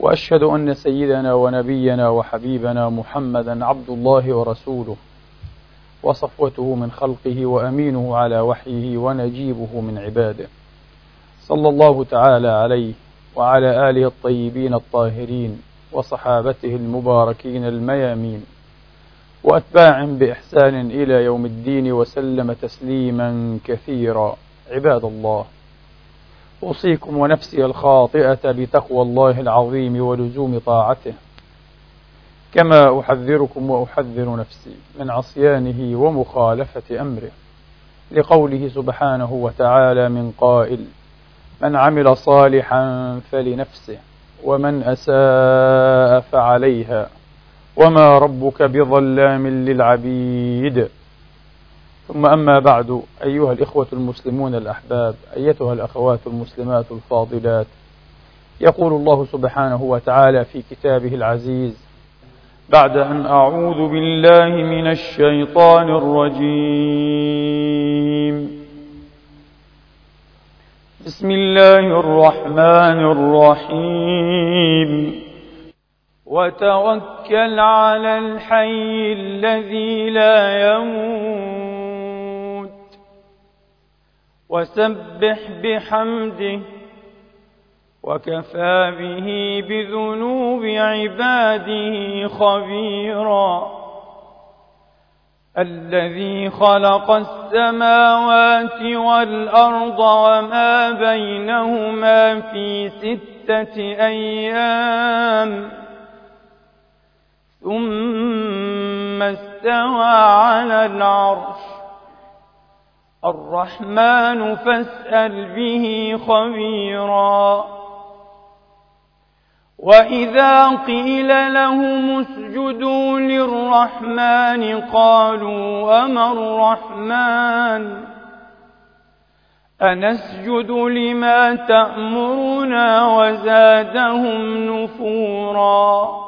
وأشهد أن سيدنا ونبينا وحبيبنا محمدا عبد الله ورسوله وصفوته من خلقه وأمينه على وحيه ونجيبه من عباده. صلى الله تعالى عليه وعلى آله الطيبين الطاهرين وصحابته المباركين الميامين. واتباع بإحسان إلى يوم الدين وسلم تسليما كثيرا. عباد الله أوصيكم ونفسي الخاطئة بتقوى الله العظيم ولزوم طاعته. كما أحذركم وأحذر نفسي من عصيانه ومخالفة أمره. لقوله سبحانه وتعالى من قائل من عمل صالحا فلنفسه ومن أساء فعليها وما ربك بظلام للعبيد. ثم أما بعد أيها الإخوة المسلمون الأحباب أيتها الأخوات المسلمات الفاضلات يقول الله سبحانه وتعالى في كتابه العزيز بعد أن أعوذ بالله من الشيطان الرجيم. بسم الله الرحمن الرحيم. وتوكل على الحي الذي لا يموت. وسبح بحمده وكفى به بذنوب عباده خبيرا الذي خلق السماوات والأرض وما بينهما في ستة أيام ثم استوى على العرش الرحمن فاسأل به خبيرا. وإذا قيل لهم اسجدوا للرحمن قالوا وما الرحمن؟ أنسجد لما تأمرنا وزادهم نفورا.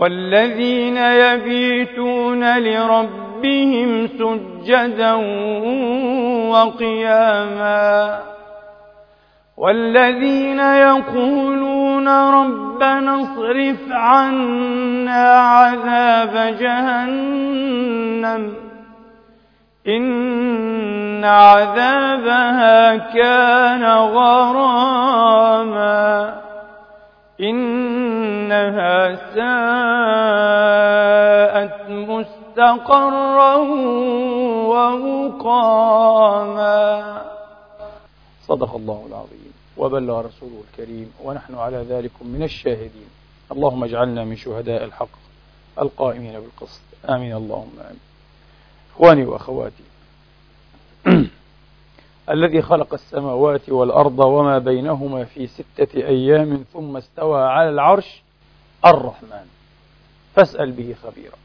والذين يبيتون لربهم سجدا وقياما والذين يقولون ربنا اصرف عنا عذاب جهنم إن عذابها كان غراما إنها ساءت مستقرا ومقاما. صدق الله العظيم. وبلغ رسوله الكريم ونحن على ذلك من الشاهدين. اللهم اجعلنا من شهداء الحق القائمين بالقسط. آمين. اللهم آمين. إخواني وأخواتي الذي خلق السماوات والأرض وما بينهما في ستة أيام ثم استوى على العرش الرحمن. فاسأل به خبيرا.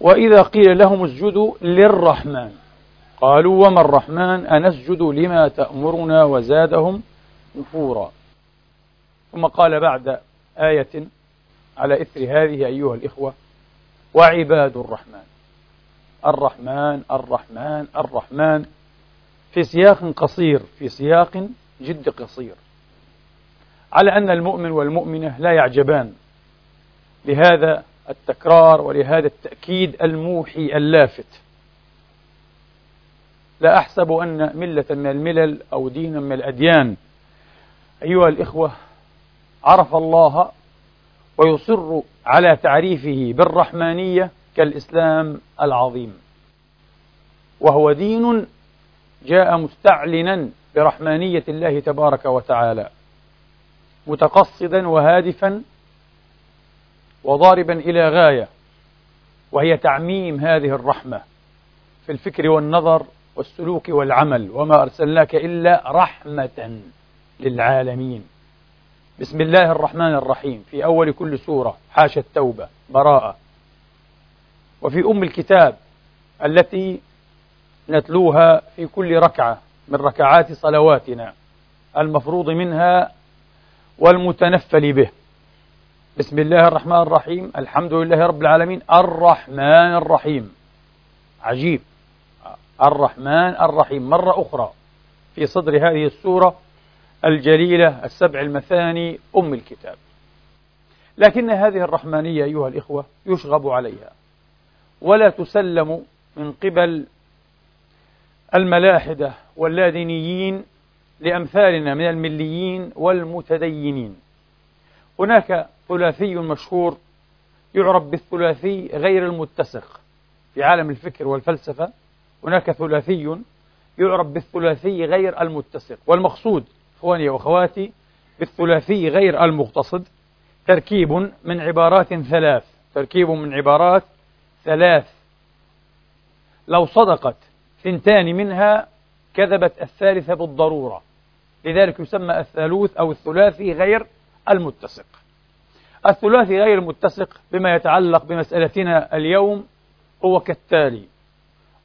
وإذا قيل لهم اسجدوا للرحمن. قالوا وما الرحمن؟ أنسجد لما تأمرنا وزادهم نفورا. ثم قال بعد آية على إثر هذه أيها الإخوة وعباد الرحمن. الرحمن الرحمن الرحمن. في سياق قصير في سياق جد قصير. على أن المؤمن والمؤمنة لا يعجبان. لهذا التكرار ولهذا التأكيد الموحي اللافت. لا أحسب أن ملة من الملل أو دينا من الأديان. أيها الإخوة عرف الله ويصر على تعريفه بالرحمانية كالإسلام العظيم. وهو دين جاء مستعلنا برحمانية الله تبارك وتعالى متقصدا وهادفا وضاربا إلى غاية وهي تعميم هذه الرحمة في الفكر والنظر والسلوك والعمل وما أرسلناك إلا رحمة للعالمين. بسم الله الرحمن الرحيم. في أول كل سورة حاشا التوبة براءة. وفي أم الكتاب التي نتلوها في كل ركعة من ركعات صلواتنا المفروض منها والمتنفل به. بسم الله الرحمن الرحيم. الحمد لله رب العالمين. الرحمن الرحيم. عجيب. الرحمن الرحيم. مرة أخرى في صدر هذه السورة الجليلة السبع المثاني أم الكتاب. لكن هذه الرحمانية أيها الإخوة يشغب عليها. ولا تسلم من قبل الملاحدة واللادينيين لأمثالنا من المليين والمتدينين. هناك ثلاثي مشهور يعرف بالثلاثي غير المتسق في عالم الفكر والفلسفة. هناك ثلاثي يعرف بالثلاثي غير المتسق والمقصود إخواني وأخواتي بالثلاثي غير المقتصد. تركيب من عبارات ثلاث تركيب من عبارات ثلاث. لو صدقت ثنتان منها كذبت الثالثة بالضرورة لذلك يسمى الثالوث أو الثلاثي غير المتسق. الثلاثي غير المتسق بما يتعلق بمسألتنا اليوم هو كالتالي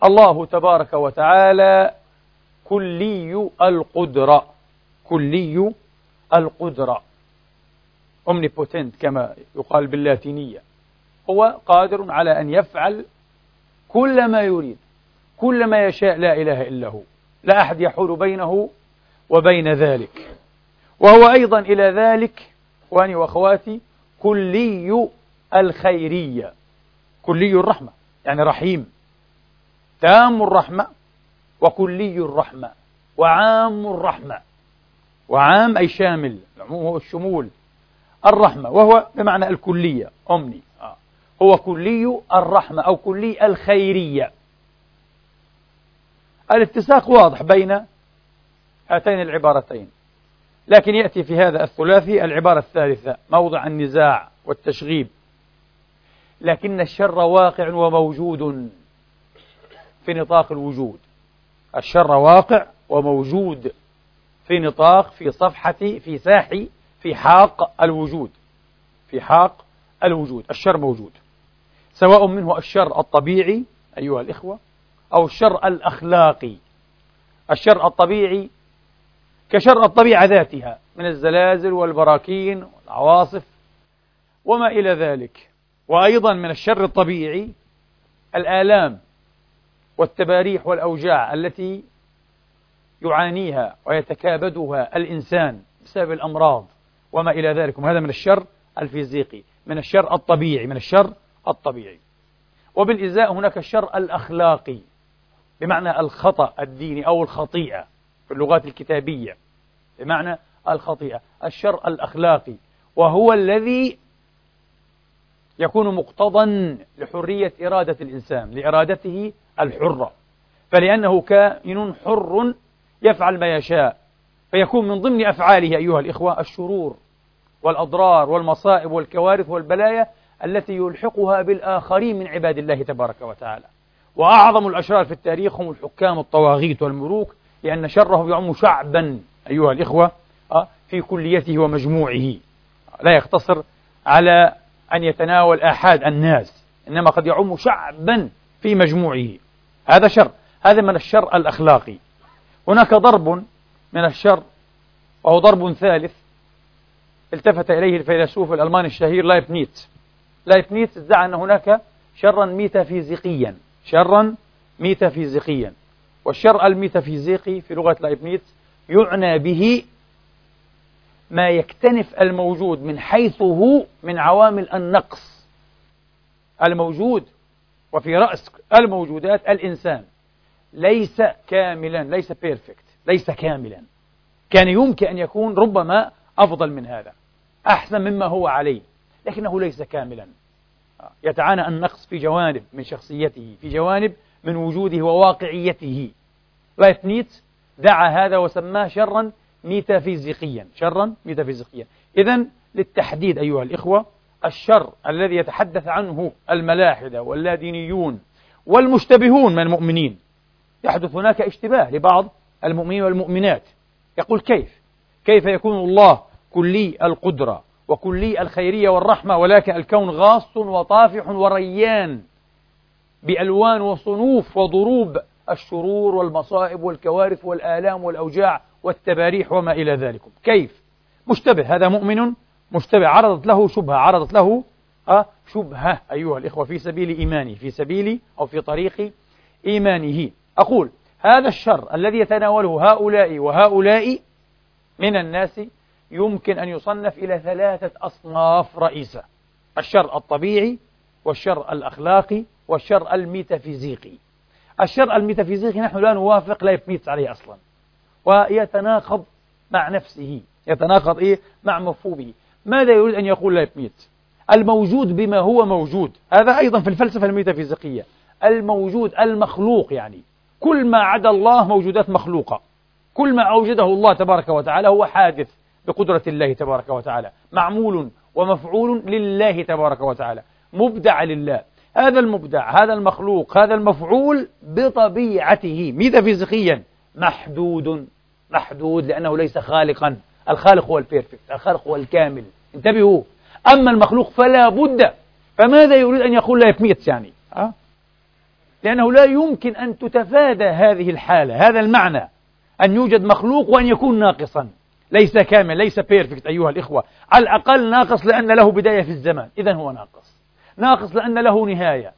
الله تبارك وتعالى كلي القدرة كلي القدرة. omnipotent كما يقال باللاتينية. هو قادر على أن يفعل كل ما يريد كل ما يشاء لا إله إلا هو لا أحد يحول بينه وبين ذلك. وهو أيضا إلى ذلك وأني وأخواتي كلي الخيرية. كلي الرحمة يعني رحيم. تام الرحمة وكلي الرحمة وعام الرحمة. وعام أي شامل العموم هو الشمول. الرحمة وهو بمعنى الكلية أمني. آه. هو كلي الرحمة أو كلي الخيرية. الاتساق واضح بين هاتين العبارتين. لكن يأتي في هذا الثلاثي العبارة الثالثة موضع النزاع والتشغيب. لكن الشر واقع وموجود في نطاق الوجود. الشر واقع وموجود في نطاق في صفحة في ساحي في حاق الوجود. في حاق الوجود. الشر موجود. سواء منه الشر الطبيعي أيها الإخوة أو الشر الأخلاقي. الشر الطبيعي كشر الطبيعة ذاتها من الزلازل والبراكين والعواصف وما إلى ذلك. وأيضا من الشر الطبيعي الآلام والتباريح والأوجاع التي يعانيها ويتكابدها الإنسان بسبب الأمراض وما إلى ذلك. وهذا من الشر الفيزيقي من الشر الطبيعي من الشر الطبيعي. وبالإزاء هناك الشر الأخلاقي بمعنى الخطأ الديني أو الخطيئة. في اللغات الكتابية. بمعنى الخطيئة الشر الأخلاقي. وهو الذي يكون مقتضا لحرية إرادة الإنسان لإرادته الحرة. فلأنه كائن حر يفعل ما يشاء. فيكون من ضمن أفعاله أيها الإخوة الشرور والأضرار والمصائب والكوارث والبلايا التي يلحقها بالآخرين من عباد الله تبارك وتعالى. وأعظم الأشرار في التاريخ هم الحكام الطواغيت والملوك لأن شره يعم شعبا أيها الإخوة آه، في كليته ومجموعه. لا يقتصر على أن يتناول آحاد الناس إنما قد يعم شعبا في مجموعه. هذا شر هذا من الشر الأخلاقي. هناك ضرب من الشر وهو ضرب ثالث التفت إليه الفيلسوف الألماني الشهير لايبنيتس لايبنيتس ادعى أن هناك شرا ميتافيزيقيا شرا ميتافيزيقيا والشر الميتافيزيقي في لغة لايبنيتس يعنى به ما يكتنف الموجود من حيث هو من عوامل النقص الموجود وفي رأس الموجودات الإنسان. ليس كاملا ليس perfect ليس كاملا. كان يمكن أن يكون ربما أفضل من هذا أحسن مما هو عليه لكنه ليس كاملا. يتعانى النقص في جوانب من شخصيته في جوانب من وجوده وواقعيته. لايف دعا هذا وسماه شرا ميتافيزيقيا. شرا ميتافيزيقيا. إذا للتحديد أيها الإخوة الشر الذي يتحدث عنه الملاحدة واللادينيون والمشتبهون من المؤمنين. يحدث هناك اشتباه لبعض المؤمنين والمؤمنات. يقول كيف؟ كيف يكون الله كلي القدرة وكلي الخيرية والرحمة ولكن الكون غاص وطافح وريان؟ بألوان وصنوف وضروب الشرور والمصائب والكوارث والآلام والأوجاع والتباريح وما إلى ذلك كيف؟ مشتبه. هذا مؤمن مشتبه. عرضت له شبهة. عرضت له أه شبهة. أيها الإخوة في سبيل إيمانه في سبيل أو في طريق إيمانه. أقول هذا الشر الذي يتناوله هؤلاء وهؤلاء من الناس يمكن أن يصنف إلى ثلاثة أصناف رئيسة. الشر الطبيعي والشر الأخلاقي والشر الميتافيزيقي. الشر الميتافيزيقي نحن لا نوافق لايبنيتس عليه أصلا. ويتناقض مع نفسه. يتناقض إيه؟ مع مفهومه. ماذا يريد أن يقول لايبنيتس الموجود بما هو موجود. هذا أيضا في الفلسفة الميتافيزيقية. الموجود المخلوق يعني. كل ما عدا الله موجودات مخلوقة. كل ما أوجده الله تبارك وتعالى هو حادث بقدرة الله تبارك وتعالى. معمول ومفعول لله تبارك وتعالى. مبدع لله. هذا المبدع هذا المخلوق هذا المفعول بطبيعته ميتافيزيقيا محدود محدود لأنه ليس خالقا الخالق هو البيرفكت الخالق هو الكامل انتبهوا. أما المخلوق فلا بد فماذا يريد أن يقول لا يفميت يعني أه؟ لأنه لا يمكن أن تتفادى هذه الحالة هذا المعنى أن يوجد مخلوق وأن يكون ناقصا. ليس كامل ليس بيرفكت أيها الإخوة على الأقل ناقص لأن له بداية في الزمان إذا هو ناقص. ناقص لأن له نهاية.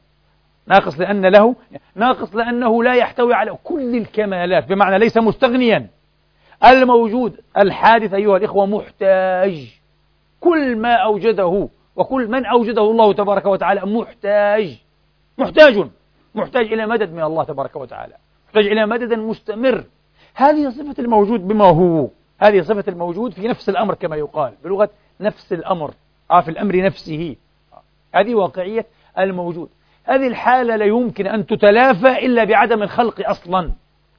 ناقص لأن له ناقص لأنه لا يحتوي على كل الكمالات بمعنى ليس مستغنيا. الموجود الحادث أيها الإخوة محتاج. كل ما أوجده وكل من أوجده الله تبارك وتعالى محتاج. محتاج محتاج إلى مدد من الله تبارك وتعالى. محتاج إلى مدد مستمر. هذه صفة الموجود بما هو. هذه صفة الموجود في نفس الأمر كما يقال. بلغة نفس الأمر. آه في الأمر نفسه. هذه واقعية الموجود. هذه الحالة لا يمكن أن تتلافى إلا بعدم الخلق أصلا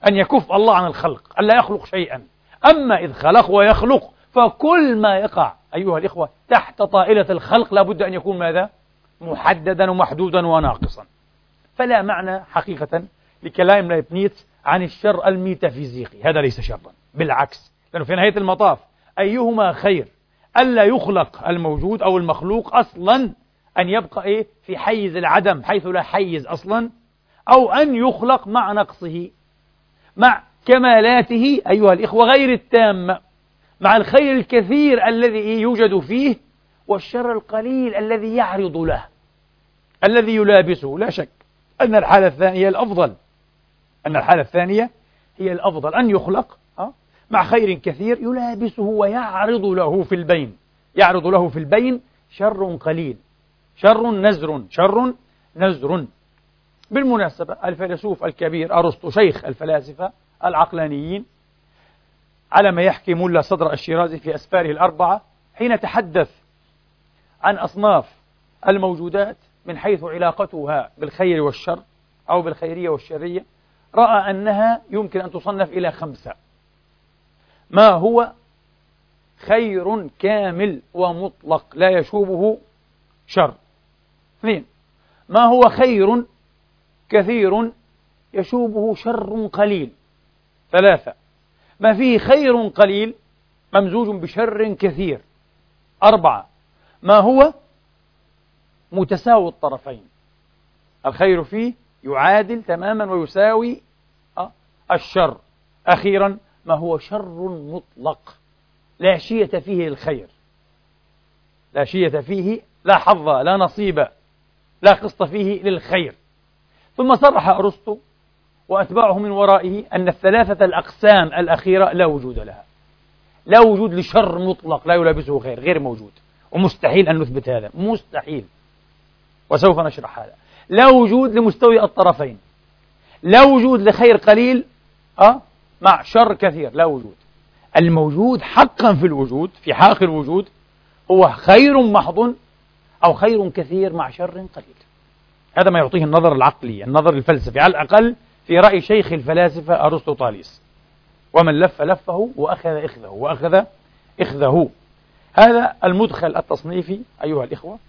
أن يكف الله عن الخلق ألا يخلق شيئا. أما إذ خلق ويخلق فكل ما يقع أيها الإخوة تحت طائلة الخلق لابد أن يكون ماذا؟ محددا ومحدودا وناقصا. فلا معنى حقيقة لكلام لايبنيتس عن الشر الميتافيزيقي. هذا ليس شرا بالعكس لأنه في نهاية المطاف أيهما خير ألا يخلق الموجود أو المخلوق أصلا أن يبقى إيه؟ في حيز العدم حيث لا حيز أصلا أو أن يخلق مع نقصه مع كمالاته أيها الإخوة غير التامة مع الخير الكثير الذي يوجد فيه والشر القليل الذي يعرض له الذي يلابسه. لا شك أن الحالة الثانية الأفضل. أن الحالة الثانية هي الأفضل. أن يخلق مع خير كثير يلابسه ويعرض له في البين. يعرض له في البين شر قليل. شر نزر شر نزر. بالمناسبة الفيلسوف الكبير أرسطو شيخ الفلاسفة العقلانيين على ما يحكي ملا صدر الشيرازي في أسفاره الأربعة حين تحدث عن أصناف الموجودات من حيث علاقتها بالخير والشر أو بالخيرية والشرية رأى أنها يمكن أن تصنف إلى خمسة. ما هو خير كامل ومطلق لا يشوبه شر؟ اثنين ما هو خير كثير يشوبه شر قليل؟ ثلاثة. ما فيه خير قليل ممزوج بشر كثير؟ أربعة. ما هو متساوي الطرفين؟ الخير فيه يعادل تماما ويساوي آه، الشر. أخيرا ما هو شر مطلق. لا شية فيه للخير. لا شية فيه لا حظ لا نصيب. لا قسط فيه للخير. ثم صرح أرسطو وأتباعه من ورائه أن الثلاثة الأقسام الأخيرة لا وجود لها. لا وجود لشر مطلق لا يلابسه خير غير موجود. ومستحيل أن نثبت هذا مستحيل. وسوف نشرح هذا. لا وجود لمستوي الطرفين. لا وجود لخير قليل أه؟ مع شر كثير. لا وجود. الموجود حقا في الوجود في حاق الوجود هو خير محض أو خير كثير مع شر قليل. هذا ما يعطيه النظر العقلي النظر الفلسفي. على الأقل في رأي شيخ الفلاسفة أرسطو طاليس ومن لف لفه وأخذ إخذه وأخذ إخذه. هذا المدخل التصنيفي أيها الإخوة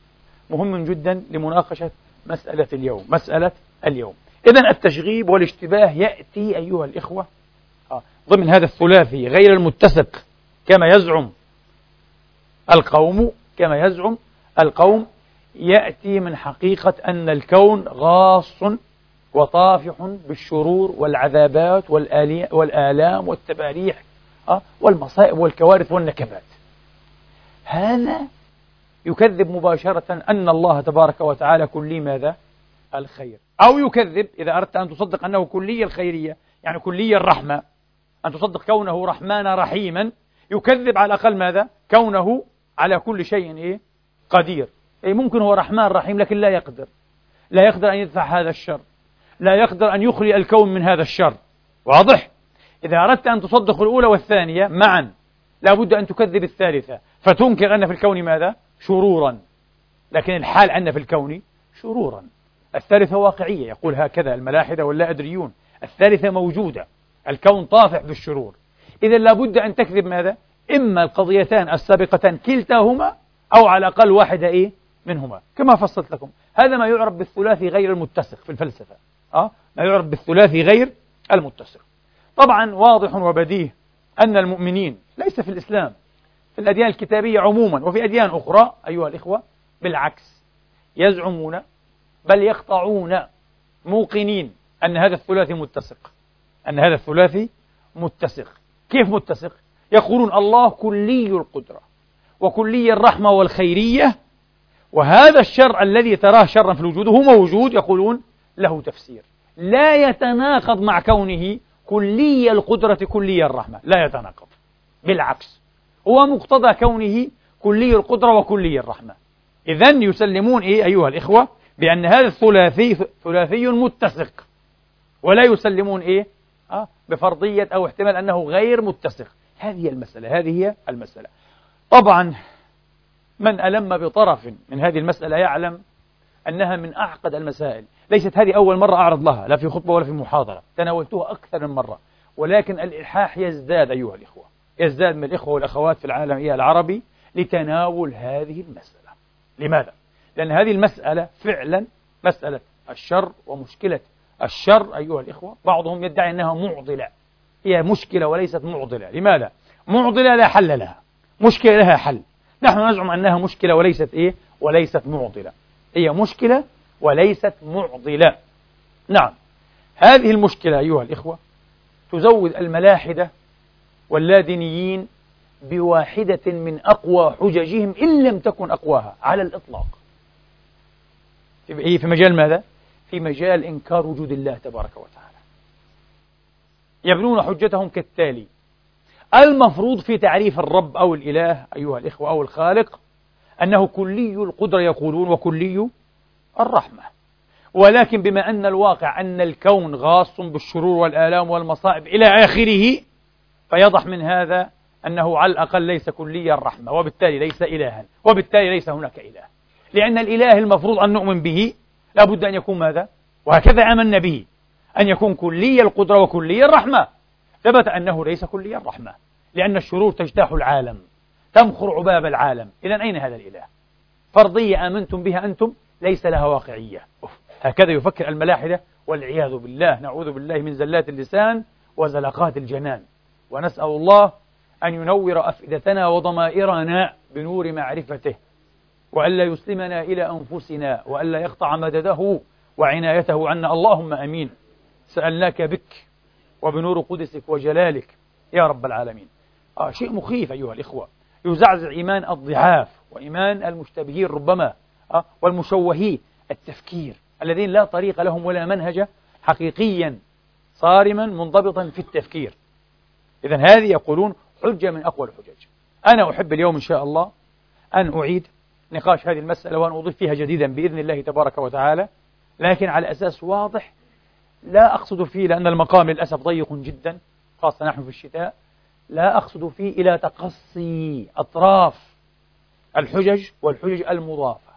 مهم جدا لمناقشة مسألة اليوم مسألة اليوم. إذا التشغيب والاشتباه يأتي أيها الإخوة. آه، ضمن هذا الثلاثي غير المتسق كما يزعم القوم كما يزعم القوم يأتي من حقيقة أن الكون غاص وطافح بالشرور والعذابات والآلام والتباريح آه، والمصائب والكوارث والنكبات هذا يكذب مباشرة أن الله تبارك وتعالى كلي ماذا؟ الخير أو يكذب إذا أردت أن تصدق أنه كلي الخيرية يعني كلي الرحمة أن تصدق كونه رحمن رحيما يكذب على الأقل ماذا؟ كونه على كل شيء إيه؟ قدير. أي ممكن هو رحمن رحيم لكن لا يقدر. لا يقدر أن يدفع هذا الشر. لا يقدر أن يخلي الكون من هذا الشر. واضح؟ إذا أردت أن تصدق الأولى والثانية معا. لا بد أن تكذب الثالثة. فتنكر أن في الكون ماذا؟ شرورا. لكن الحال أن في الكون شرورا. الثالثة واقعية يقول هكذا الملاحدة واللا أدريون الثالثة موجودة. الكون طافح بالشرور إذا لابد أن تكذب ماذا؟ إما القضيتان السابقتان كلتاهما أو على الأقل واحدة إيه؟ منهما. كما فصلت لكم. هذا ما يعرف بالثلاثي غير المتسق في الفلسفة. أه؟ ما يعرف بالثلاثي غير المتسق. طبعا واضح وبديه أن المؤمنين ليس في الإسلام في الأديان الكتابية عموما وفي أديان أخرى أيها الإخوة بالعكس يزعمون بل يقطعون موقنين أن هذا الثلاثي متسق. أن هذا الثلاثي متسق. كيف متسق؟ يقولون الله كلي القدرة. وكلي الرحمة والخيرية وهذا الشر الذي تراه شرا في الوجود هو موجود يقولون له تفسير. لا يتناقض مع كونه كلي القدرة كلي الرحمة. لا يتناقض. بالعكس. هو مقتضى كونه كلي القدرة وكلي الرحمة. إذا يسلمون إيه أيها الإخوة؟ بأن هذا الثلاثي ثلاثي متسق. ولا يسلمون إيه؟ آه بفرضية أو احتمال أنه غير متسق. هذه المسألة هذه هي المسألة. طبعا من ألم بطرف من هذه المسألة يعلم أنها من أعقد المسائل. ليست هذه أول مرة أعرض لها لا في خطبة ولا في محاضرة تناولتها أكثر من مرة. ولكن الإلحاح يزداد أيها الإخوة يزداد من الإخوة والأخوات في العالم العربي لتناول هذه المسألة. لماذا؟ لأن هذه المسألة فعلا مسألة الشر ومشكلة الشر أيها الإخوة. بعضهم يدعي أنها معضلة هي مشكلة وليست معضلة. لماذا؟ معضلة لا حل لها. مشكلة لها حل. نحن نزعم أنها مشكلة وليست إيه؟ وليست معضلة. هي مشكلة وليست معضلة. نعم. هذه المشكلة أيها الإخوة تزود الملاحدة واللادينيين بواحدة من أقوى حججهم إن لم تكن أقواها على الإطلاق. في مجال ماذا؟ في مجال إنكار وجود الله تبارك وتعالى. يبنون حجتهم كالتالي المفروض في تعريف الرب أو الإله أيها الإخوة أو الخالق أنه كلي القدرة يقولون وكلي الرحمة. ولكن بما أن الواقع أن الكون غاص بالشرور والآلام والمصائب إلى آخره فيضح من هذا أنه على الأقل ليس كلي الرحمة وبالتالي ليس إلها وبالتالي ليس هناك إله. لأن الإله المفروض أن نؤمن به لا بد أن يكون ماذا؟ وهكذا آمنا به أن يكون كلي القدرة وكلي الرحمة. ثبت أنه ليس كلي الرحمة لأن الشرور تجتاح العالم تمخر عباب العالم إذا أين هذا الإله؟ فرضية آمنتم بها أنتم ليس لها واقعية أوف. هكذا يفكر الملاحدة والعياذ بالله نعوذ بالله من زلات اللسان وزلقات الجنان ونسأل الله أن ينور أفئدتنا وضمائرنا بنور معرفته وألا يسلمنا إلى أنفسنا وألا يقطع مدده وعنايته عنا اللهم أمين سألناك بك وبنور قدسك وجلالك. يا رب العالمين. آه شيء مخيف أيها الإخوة. يزعزع إيمان الضعاف وإيمان المشتبهين ربما آه والمشوهين التفكير الذين لا طريق لهم ولا منهج حقيقيا صارما منضبطا في التفكير. إذا هذه يقولون حجة من أقوى الحجج. أنا أحب اليوم إن شاء الله أن أعيد نقاش هذه المسألة وأن أضيف فيها جديدا بإذن الله تبارك وتعالى لكن على أساس واضح لا أقصد فيه لأن المقام للأسف ضيق جدا خاصة نحن في الشتاء. لا أقصد فيه إلى تقصي أطراف الحجج والحجج المضافة.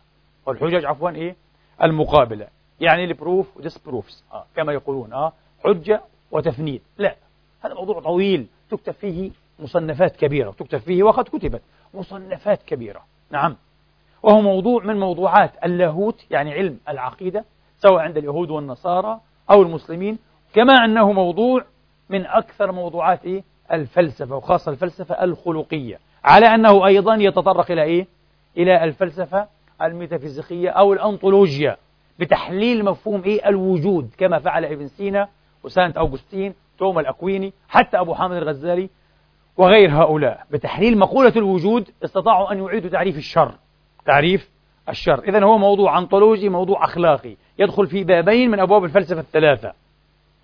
والحجج عفوا إيه؟ المقابلة. يعني البروف وديسبروفز آه كما يقولون. آه حجة وتفنيد. لا هذا موضوع طويل. تكتب فيه مصنفات كبيرة. تكتب فيه وقد كتبت مصنفات كبيرة. نعم. وهو موضوع من موضوعات اللاهوت يعني علم العقيدة سواء عند اليهود والنصارى أو المسلمين كما أنه موضوع من أكثر موضوعات؟ الفلسفة وخاصة الفلسفة الخلقية على أنه أيضا يتطرق إلى إيه؟ إلى الفلسفة الميتافيزيقية أو الأنطولوجيا بتحليل مفهوم إيه الوجود كما فعل ابن سينا وسانت أوغسطين توما الأكويني حتى أبو حامد الغزالي وغير هؤلاء بتحليل مقولة الوجود استطاعوا أن يعيدوا تعريف الشر تعريف الشر. إذا هو موضوع أنطولوجي موضوع أخلاقي. يدخل في بابين من أبواب الفلسفة الثلاثة.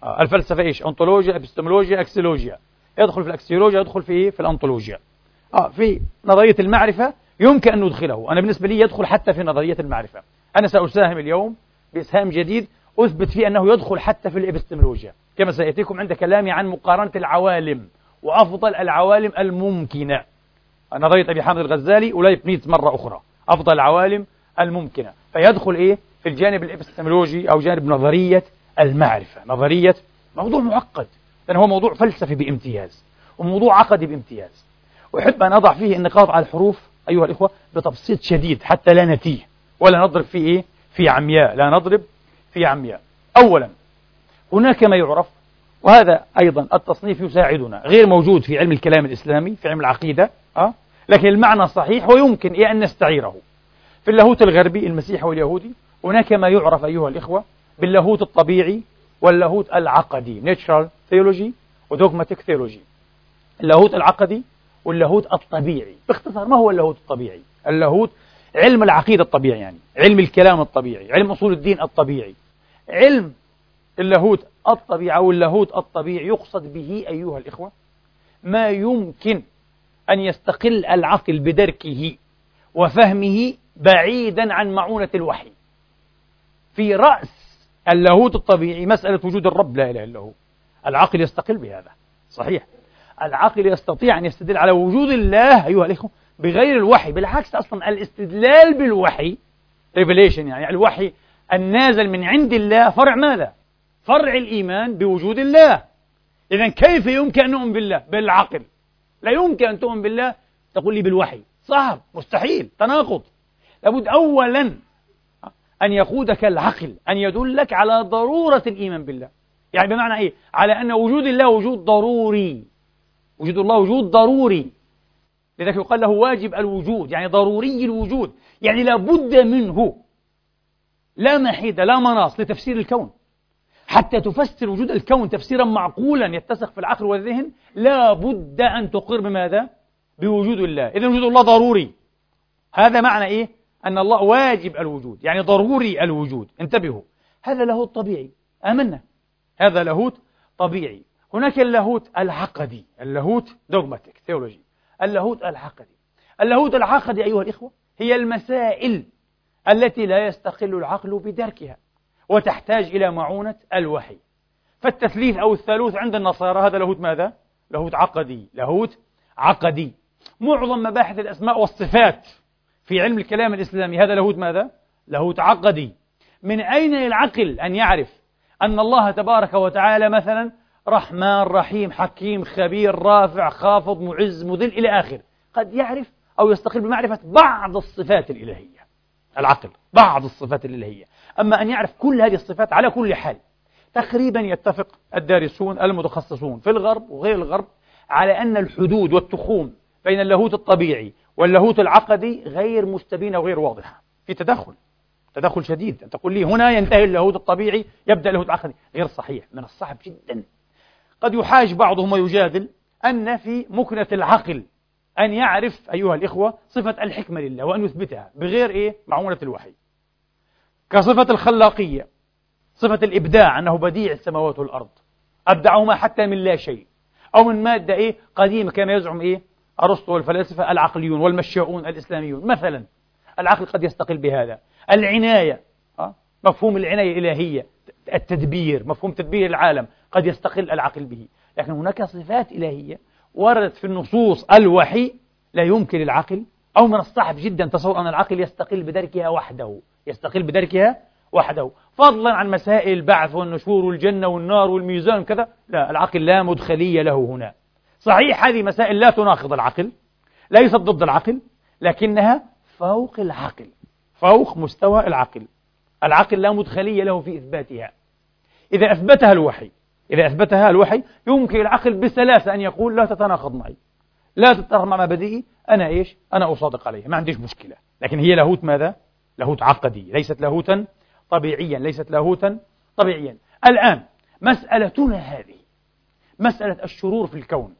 آه الفلسفة إيش؟ أنطولوجيا إبستمولوجيا أكسيولوجيا. يدخل في الأكسيولوجيا يدخل في إيه؟ في الأنطولوجيا. آه في نظرية المعرفة يمكن أن ندخله. أنا بالنسبة لي يدخل حتى في نظرية المعرفة. أنا سأساهم اليوم بإسهام جديد أثبت فيه أنه يدخل حتى في الإبستمولوجيا. كما سيأتيكم عند كلامي عن مقارنة العوالم وأفضل العوالم الممكنة. نظرية أبي حامد الغزالي ولايبنيتز مرة أخرى. أفضل العوالم الممكنة. فيدخل إيه؟ في الجانب الإبستمولوجي أو جانب نظرية المعرفة. نظرية موضوع معقد. لأن هو موضوع فلسفي بامتياز. وموضوع عقدي بامتياز. أحب أن أضع فيه النقاط على الحروف أيها الإخوة بتبسيط شديد حتى لا نتيه ولا نضرب فيه إيه؟ في عمياء. لا نضرب في عمياء. أولا هناك ما يعرف وهذا أيضا التصنيف يساعدنا غير موجود في علم الكلام الإسلامي في علم العقيدة أه؟ لكن المعنى صحيح ويمكن إيه أن نستعيره. في اللاهوت الغربي المسيحي واليهودي هناك ما يعرف أيها الإخوة باللاهوت الطبيعي واللاهوت العقدي natural theology ودوغماتيك theology. اللاهوت العقدي واللاهوت الطبيعي. باختصار ما هو اللاهوت الطبيعي؟ اللاهوت علم العقيدة الطبيعي يعني علم الكلام الطبيعي علم أصول الدين الطبيعي. علم اللاهوت الطبيعي أو اللاهوت الطبيعي يقصد به أيها الإخوة ما يمكن أن يستقل العقل بدركه وفهمه بعيدا عن معونة الوحي. في رأس اللاهوت الطبيعي مسألة وجود الرب لا إله إلا هو. العقل يستقل بهذا. صحيح. العقل يستطيع أن يستدل على وجود الله أيها الإخوة بغير الوحي. بالعكس أصلا الاستدلال بالوحي revelation يعني الوحي النازل من عند الله فرع ماذا؟ فرع الإيمان بوجود الله. إذا كيف يمكن أن نؤمن بالله؟ بالعقل. لا يمكن أن تؤمن بالله تقول لي بالوحي. صعب مستحيل تناقض. لابد أولا أن يقودك العقل أن يدلك على ضرورة الإيمان بالله. يعني بمعنى إيه؟ على أن وجود الله وجود ضروري. وجود الله وجود ضروري. لذلك يقال له واجب الوجود يعني ضروري الوجود. يعني لا بد منه. لا محيد لا مناص لتفسير الكون. حتى تفسر وجود الكون تفسيرا معقولا يتسق في العقل والذهن لا بد أن تقر بماذا؟ بوجود الله. إذا وجود الله ضروري. هذا معنى إيه؟ أن الله واجب الوجود يعني ضروري الوجود. انتبهوا. هذا لاهوت طبيعي. آمنا. هذا لاهوت طبيعي. هناك اللاهوت العقدي. اللاهوت dogmatic theology اللاهوت العقدي. اللاهوت العقدي أيها الإخوة هي المسائل التي لا يستقل العقل بدركها. وتحتاج إلى معونة الوحي. فالتثليث أو الثالوث عند النصارى هذا لاهوت ماذا؟ لاهوت عقدي لاهوت عقدي. معظم مباحث الأسماء والصفات في علم الكلام الإسلامي هذا لاهوت ماذا؟ لاهوت عقدي. من أين للعقل أن يعرف أن الله تبارك وتعالى مثلا رحمن رحيم حكيم خبير رافع خافض معز مذل إلى آخر؟ قد يعرف أو يستقل بمعرفة بعض الصفات الإلهية. العقل بعض الصفات الإلهية. أما أن يعرف كل هذه الصفات على كل حال. تقريبا يتفق الدارسون المتخصصون في الغرب وغير الغرب على أن الحدود والتخوم بين اللاهوت الطبيعي واللاهوت العقدي غير مستبينة وغير واضحة. في تدخل تدخل شديد. أن تقول لي هنا ينتهي اللاهوت الطبيعي يبدأ اللاهوت العقدي. غير صحيح من الصعب جدا. قد يحاج بعضهم ويجادل أن في مكنة العقل أن يعرف أيها الإخوة صفة الحكمة لله وأن يثبتها بغير إيه؟ معونة الوحي. كصفة الخلاقية صفة الإبداع أنه بديع السماوات والأرض. أبدعهما حتى من لا شيء. أو من مادة إيه؟ قديمة كما يزعم إيه؟ أرسطو والفلاسفة العقليون والمشاؤون الإسلاميون. مثلا العقل قد يستقل بهذا. العناية أه؟ مفهوم العناية الإلهية التدبير مفهوم تدبير العالم قد يستقل العقل به. لكن هناك صفات إلهية وردت في النصوص الوحي لا يمكن العقل أو من الصعب جدا تصور أن العقل يستقل بدركها وحده. يستقل بدركها وحده. فضلا عن مسائل البعث والنشور والجنة والنار والميزان كذا. لا العقل لا مدخلية له هنا. صحيح هذه مسائل لا تناقض العقل ليست ضد العقل لكنها فوق العقل فوق مستوى العقل. العقل لا مدخلية له في إثباتها. إذا أثبتها الوحي إذا أثبتها الوحي يمكن العقل بسلاسة أن يقول لا تتناقض معي. لا تتناقض مع مبادئي أنا إيش؟ أنا أصادق عليها ما عنديش مشكلة. لكن هي لاهوت ماذا؟ لاهوت عقدي ليست لاهوتا طبيعيا ليست لاهوتا طبيعيا. الآن مسألتنا هذه مسألة الشرور في الكون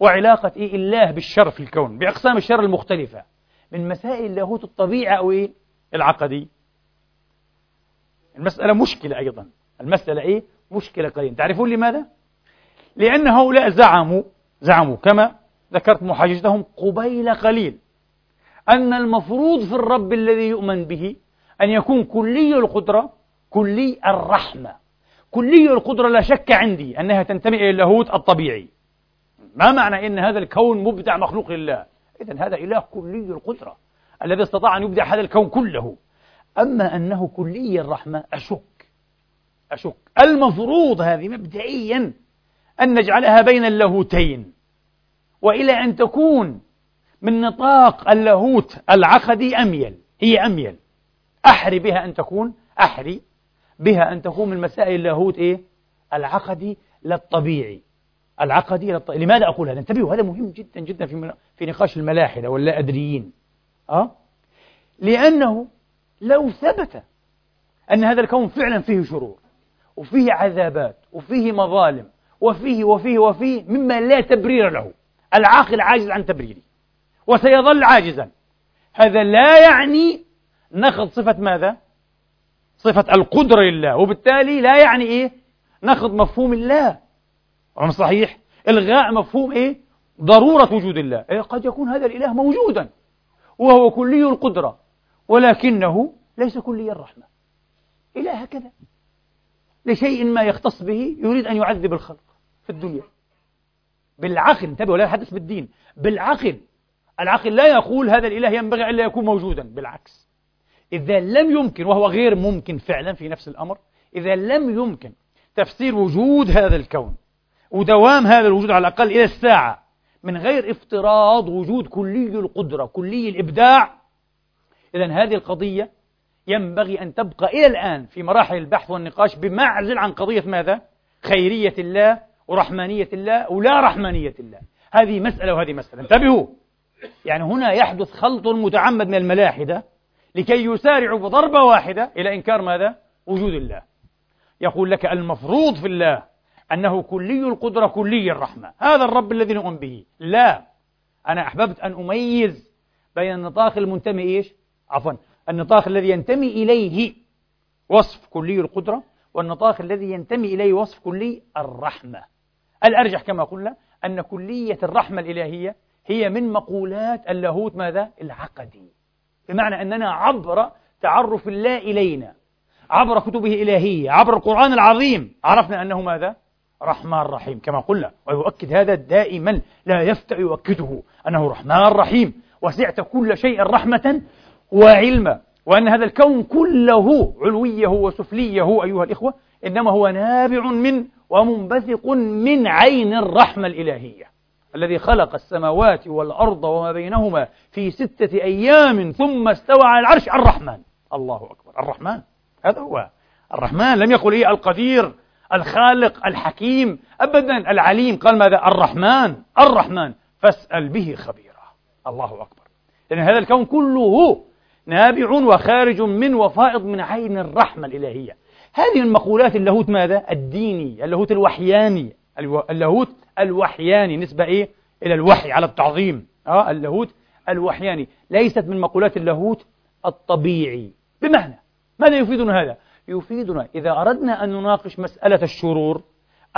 وعلاقة إيه؟ الله بالشر في الكون بأقسام الشر المختلفة. من مسائل لاهوت الطبيعة أو إيه؟ العقدي. المسألة مشكلة أيضا. المسألة إيه؟ مشكلة قليلا. تعرفون لماذا؟ لأن هؤلاء زعموا زعموا كما ذكرت محاججتهم قبيل قليل. أن المفروض في الرب الذي يؤمن به أن يكون كلي القدرة كلي الرحمة. كلي القدرة لا شك عندي أنها تنتمي إلى اللاهوت الطبيعي. ما معنى أن هذا الكون مبدع مخلوق لله؟ إذا هذا إله كلي القدرة الذي استطاع أن يبدع هذا الكون كله. أما أنه كلي الرحمة أشك. أشك. المفروض هذه مبدئيا أن نجعلها بين اللاهوتين. وإلى أن تكون من نطاق اللاهوت العقدي أميل هي أميل أحري بها أن تكون أحري بها أن تكون من مسائل اللاهوت إيه؟ العقدي للطبيعي العقدي للطبيعي لماذا أقول هذا؟ انتبهوا هذا مهم جدا جدا في في نقاش الملاحدة واللا أدريين أه؟ لأنه لو ثبت أن هذا الكون فعلا فيه شرور وفيه عذابات وفيه مظالم وفيه وفيه وفيه مما لا تبرير له العاقل عاجز عن تبريره وسيظل عاجزا. هذا لا يعني نخض صفة ماذا؟ صفة القدرة لله. وبالتالي لا يعني إيه؟ نخض مفهوم الله. ومن صحيح؟ إلغاء مفهوم إيه؟ ضرورة وجود الله. إيه قد يكون هذا الإله موجودا. وهو كلي القدرة. ولكنه ليس كلي الرحمة. إله هكذا. لشيء ما يختص به يريد أن يعذب الخلق في الدنيا. بالعقل انتبهوا لا يحدث بالدين. بالعقل. العقل لا يقول هذا الإله ينبغي ألا يكون موجودا بالعكس. إذا لم يمكن وهو غير ممكن فعلا في نفس الأمر إذا لم يمكن تفسير وجود هذا الكون ودوام هذا الوجود على الأقل إلى الساعة من غير افتراض وجود كلي القدرة كلي الإبداع إذا هذه القضية ينبغي أن تبقى إلى الآن في مراحل البحث والنقاش بمعزل عن قضية ماذا؟ خيرية الله ورحمانية الله ولا رحمانية الله. هذه مسألة وهذه مسألة. انتبهوا! يعني هنا يحدث خلط متعمد من الملاحدة لكي يسارعوا بضربة واحدة إلى إنكار ماذا؟ وجود الله. يقول لك المفروض في الله أنه كلي القدرة كلي الرحمة. هذا الرب الذي نؤمن به. لا. أنا أحببت أن أميز بين النطاق المنتمي إيش؟ عفوا. النطاق الذي ينتمي إليه وصف كلي القدرة والنطاق الذي ينتمي إليه وصف كلي الرحمة. الأرجح كما قلنا أن كلية الرحمة الإلهية هي من مقولات اللاهوت ماذا؟ العقدي. بمعنى أننا عبر تعرف الله إلينا عبر كتبه الإلهية عبر القرآن العظيم. عرفنا أنه ماذا؟ رحمن رحيم كما قلنا ويؤكد هذا دائما لا يفتأ يؤكده أنه رحمن رحيم. وسعت كل شيء رحمة وعلما وأن هذا الكون كله علوية وسفلية. أيها الإخوة إنما هو نابع من ومنبثق من عين الرحمة الإلهية. الذي خلق السماوات والأرض وما بينهما في ستة أيام ثم استوى على العرش الرحمن. الله أكبر الرحمن. هذا هو. الرحمن لم يقل إيه القدير الخالق الحكيم أبدا العليم. قال ماذا؟ الرحمن الرحمن. فاسأل به خبيرا. الله أكبر. لأن هذا الكون كله نابع وخارج من وفائض من عين الرحمة الإلهية. هذه من مقولات اللاهوت ماذا؟ الديني اللاهوت الوحياني اللاهوت الوحياني نسبة إيه؟ إلى الوحي على التعظيم آه اللاهوت الوحياني ليست من مقولات اللاهوت الطبيعي بمعنى ماذا يفيدنا هذا؟ يفيدنا إذا أردنا أن نناقش مسألة الشرور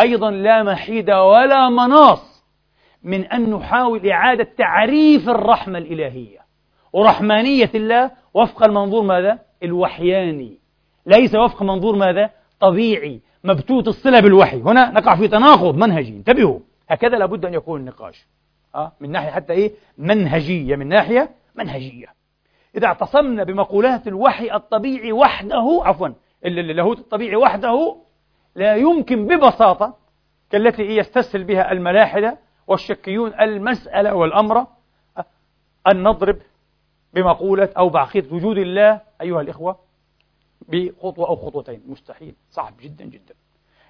أيضا لا محيد ولا مناص من أن نحاول إعادة تعريف الرحمة الإلهية ورحمانية الله وفق المنظور ماذا؟ الوحياني ليس وفق منظور ماذا؟ طبيعي مبتوت الصلة بالوحي. هنا نقع في تناقض منهجي. انتبهوا. هكذا لابد أن يكون النقاش. أه؟ من ناحية حتى إيه؟ منهجية. من ناحية منهجية. إذا اعتصمنا بمقولات الوحي الطبيعي وحده عفوا اللاهوت الطبيعي وحده لا يمكن ببساطة كالتي يستسهل بها الملاحدة والشكيون المسألة والأمر أن نضرب بمقولة أو بعقيدة وجود الله. أيها الإخوة بخطوة أو خطوتين. مستحيل. صعب جدا جدا.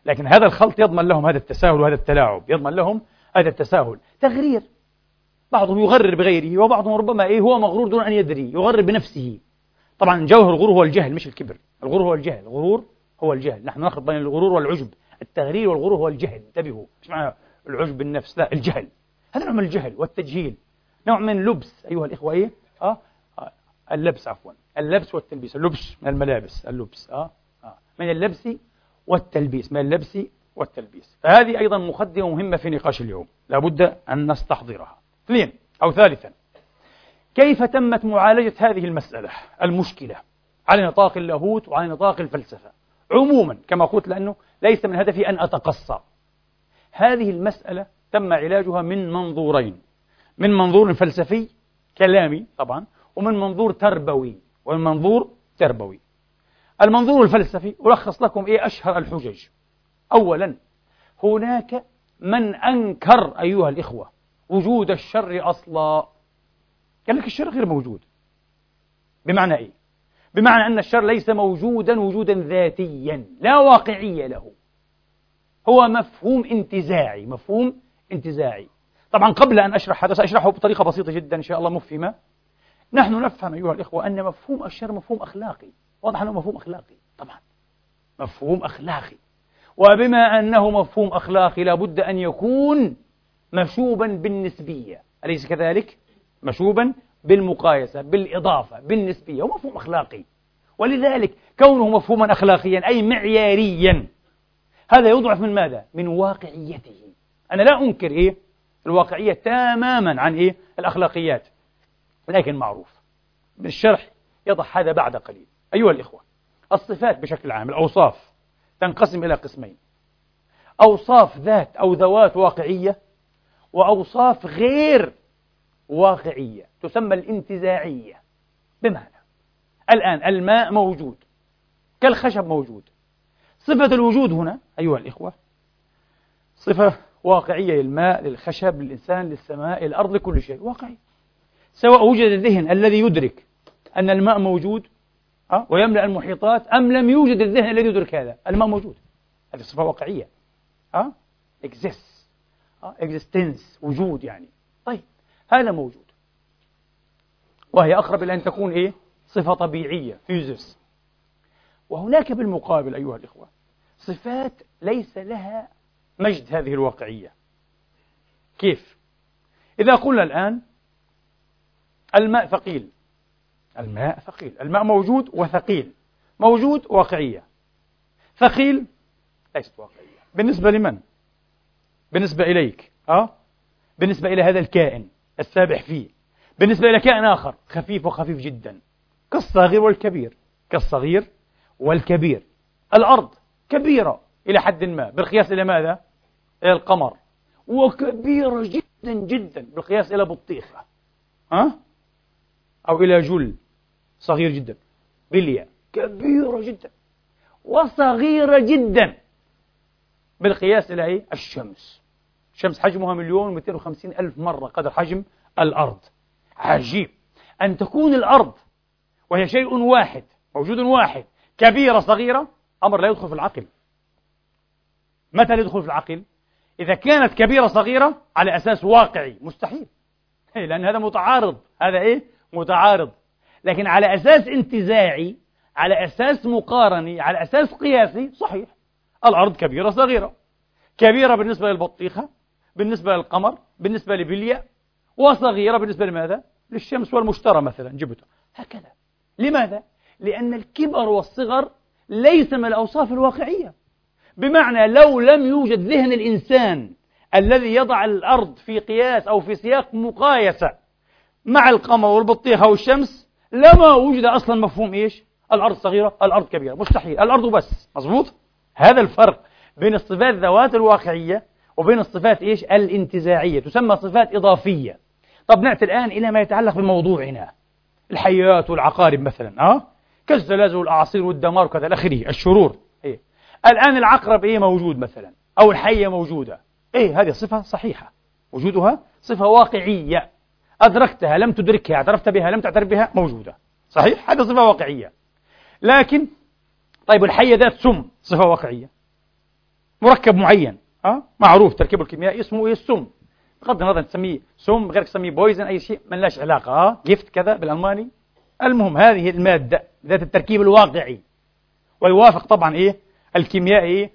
لكن هذا الخلط يضمن لهم هذا التساهل وهذا التلاعب. يضمن لهم هذا التساهل. تغرير. بعضهم يغرر بغيره وبعضهم ربما إيه هو مغرور دون أن يدري. يغرر بنفسه. طبعا جوهر الغرور هو الجهل مش الكبر. الغرور هو الجهل. الغرور هو الجهل. نحن نخلط بين الغرور والعجب. التغرير والغرور هو الجهل. انتبهوا. مش معنى العجب بالنفس لا الجهل. هذا نوع من الجهل والتجهيل. نوع من لبس أيها الإخوة إيه؟ آه؟ اللبس عفوا. اللبس والتلبيس. اللبس من الملابس. اللبس آه؟ آه. من اللبس والتلبيس. من اللبس والتلبيس. فهذه أيضا مقدمة مهمة في نقاش اليوم. لابد أن نستحضرها. اثنين أو ثالثا. كيف تمت معالجة هذه المسألة؟ المشكلة على نطاق اللاهوت وعلى نطاق الفلسفة. عموما كما قلت لأنه ليس من هدفي أن أتقصى. هذه المسألة تم علاجها من منظورين. من منظور فلسفي كلامي طبعا ومن منظور تربوي ومن منظور تربوي. المنظور الفلسفي ألخص لكم إيه أشهر الحجج. أولا هناك من أنكر أيها الإخوة وجود الشر أصلا. قال لك الشر غير موجود. بمعنى إيه؟ بمعنى أن الشر ليس موجودا وجودا ذاتيا لا واقعية له. هو مفهوم انتزاعي مفهوم انتزاعي. طبعا قبل أن أشرح هذا سأشرحه بطريقة بسيطة جدا إن شاء الله مفهمة. نحن نفهم أيها الإخوة أن مفهوم الشر مفهوم أخلاقي. واضح أنه مفهوم أخلاقي؟ طبعا. مفهوم أخلاقي. وبما أنه مفهوم أخلاقي لابد أن يكون مشوبا بالنسبية. أليس كذلك؟ مشوبا بالمقايسة بالإضافة بالنسبية. هو مفهوم أخلاقي. ولذلك كونه مفهوما أخلاقيا أي معياريا هذا يضعف من ماذا؟ من واقعيته. أنا لا أنكر إيه؟ الواقعية تماما عن إيه؟ الأخلاقيات. لكن معروف. بالشرح يضح هذا بعد قليل. أيها الإخوة الصفات بشكل عام الأوصاف تنقسم إلى قسمين. أوصاف ذات أو ذوات واقعية وأوصاف غير واقعية تسمى الانتزاعية. بمعنى الآن الماء موجود كالخشب موجود. صفة الوجود هنا أيها الإخوة صفة واقعية للماء للخشب للإنسان للسماء للأرض لكل شيء واقعي. سواء وجد الذهن الذي يدرك أن الماء موجود أه؟ ويملأ المحيطات أم لم يوجد الذهن الذي يدرك هذا الماء موجود هذه صفة واقعية أه؟ أه؟ existence وجود يعني طيب هذا موجود وهي أقرب إلى أن تكون إيه؟ صفة طبيعية فيزيس وهناك بالمقابل أيها الإخوة صفات ليس لها مجد هذه الواقعية كيف؟ إذا قلنا الآن الماء ثقيل. الماء ثقيل. الماء موجود وثقيل. موجود واقعية. ثقيل ليست واقعية. بالنسبة لمن؟ بالنسبة إليك. أه؟ بالنسبة إلى هذا الكائن السابح فيه. بالنسبة إلى كائن آخر. خفيف وخفيف جدا. كالصغير والكبير. كالصغير والكبير. الأرض كبيرة إلى حد ما. بالقياس إلى ماذا؟ إلى القمر. وكبيرة جدا جدا. بالقياس إلى بطيخة. ها؟ أه؟ أو إلى جل صغير جدا. بلية. كبيرة جدا. وصغيرة جدا. بالقياس إلى إيه؟ الشمس. الشمس حجمها مليون و250 ألف مرة قدر حجم الأرض. عجيب. أن تكون الأرض وهي شيء واحد موجود واحد كبيرة صغيرة أمر لا يدخل في العقل. متى يدخل في العقل؟ إذا كانت كبيرة صغيرة على أساس واقعي مستحيل. لأن هذا متعارض. هذا إيه؟ متعارض. لكن على أساس انتزاعي على أساس مقارني على أساس قياسي صحيح. الأرض كبيرة صغيرة. كبيرة بالنسبة للبطيخة بالنسبة للقمر بالنسبة لبليا وصغيرة بالنسبة لماذا؟ للشمس والمشترى مثلا جبته هكذا. لماذا؟ لأن الكبر والصغر ليس من الأوصاف الواقعية. بمعنى لو لم يوجد ذهن الإنسان الذي يضع الأرض في قياس أو في سياق مقايسة مع القمر والبطيخة والشمس لما وجد أصلا مفهوم إيش؟ الأرض صغيرة الأرض كبيرة. مستحيل. الأرض بس. مظبوط؟ هذا الفرق بين الصفات ذوات الواقعية وبين الصفات إيش؟ الانتزاعية. تسمى صفات إضافية. طب نأتي الآن إلى ما يتعلق بموضوعنا الحيات والعقارب مثلا أه؟ كالزلازل والأعاصير والدمار وكذا الآخرية الشرور. إيه؟ الآن العقرب إيه موجود مثلا؟ أو الحية موجودة. إيه هذه صفة صحيحة. وجودها صفة واقعية. أدركتها لم تدركها اعترفت بها لم تعترف بها موجودة. صحيح؟ هذه صفة واقعية. لكن طيب الحية ذات سم صفة واقعية. مركب معين أه؟ معروف تركيبه الكيميائي اسمه إيه؟ السم. بغض النظر تسميه سم غيرك تسميه poison أي شيء ما لهاش علاقة أه؟ Gift كذا بالألماني. المهم هذه المادة ذات التركيب الواقعي. ويوافق طبعا إيه؟ الكيميائي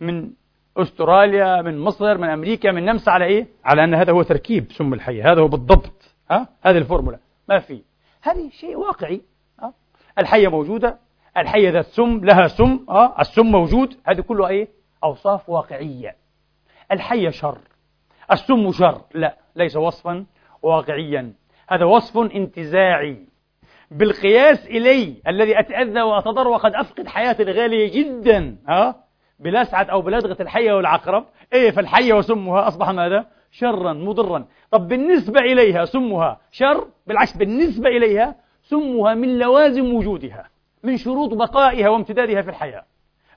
من أستراليا من مصر من أمريكا من نمسا على إيه؟ على أن هذا هو تركيب سم الحية، هذا هو بالضبط ها؟ هذه الفورمولا ما في هذه شيء واقعي ها؟ الحية موجودة الحية ذات سم لها سم ها؟ السم موجود هذه كلها إيه؟ أوصاف واقعية الحية شر السم شر لا ليس وصفا واقعيا هذا وصف انتزاعي بالقياس إلي الذي أتأذى وأتضر وقد أفقد حياتي الغالية جدا ها بلسعة أو بلدغة الحية والعقرب إيه فالحية وسمها أصبح ماذا؟ شرا مضرا طب بالنسبة إليها سمها شر بالعكس بالنسبة إليها سمها من لوازم وجودها من شروط بقائها وامتدادها في الحياة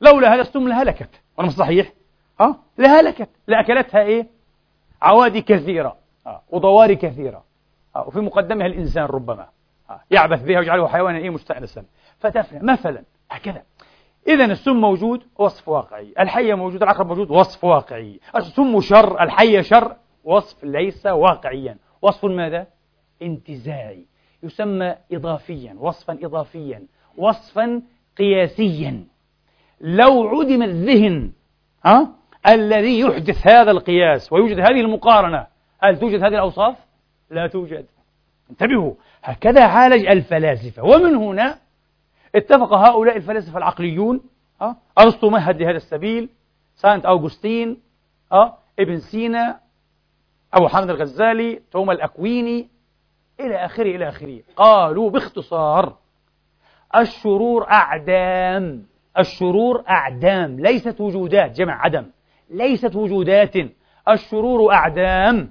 لولا هذا السم لهلكت وأنا مش صحيح؟ ها؟ لهلكت لأكلتها إيه؟ عوادي كثيرة آه. وضواري كثيرة آه. وفي مقدمها الإنسان ربما آه. يعبث بها ويجعله حيوانا إيه مستأنسا فتفنى مثلا هكذا إذا السم موجود وصف واقعي. الحية موجود العقرب موجود وصف واقعي. السم شر الحية شر وصف ليس واقعيا. وصف ماذا؟ انتزاعي. يسمى إضافيا وصفا إضافيا وصفا قياسيا. لو عدم الذهن ها الذي يحدث هذا القياس ويوجد هذه المقارنة هل توجد هذه الأوصاف؟ لا توجد. انتبهوا هكذا عالج الفلاسفة. ومن هنا اتفق هؤلاء الفلاسفة العقليون أه؟ أرسطو مهد لهذا السبيل سانت أوغسطين أه؟ ابن سينا أبو حامد الغزالي توما الأكويني إلى آخره إلى آخره قالوا باختصار الشرور أعدام الشرور أعدام ليست وجودات جمع عدم ليست وجودات الشرور أعدام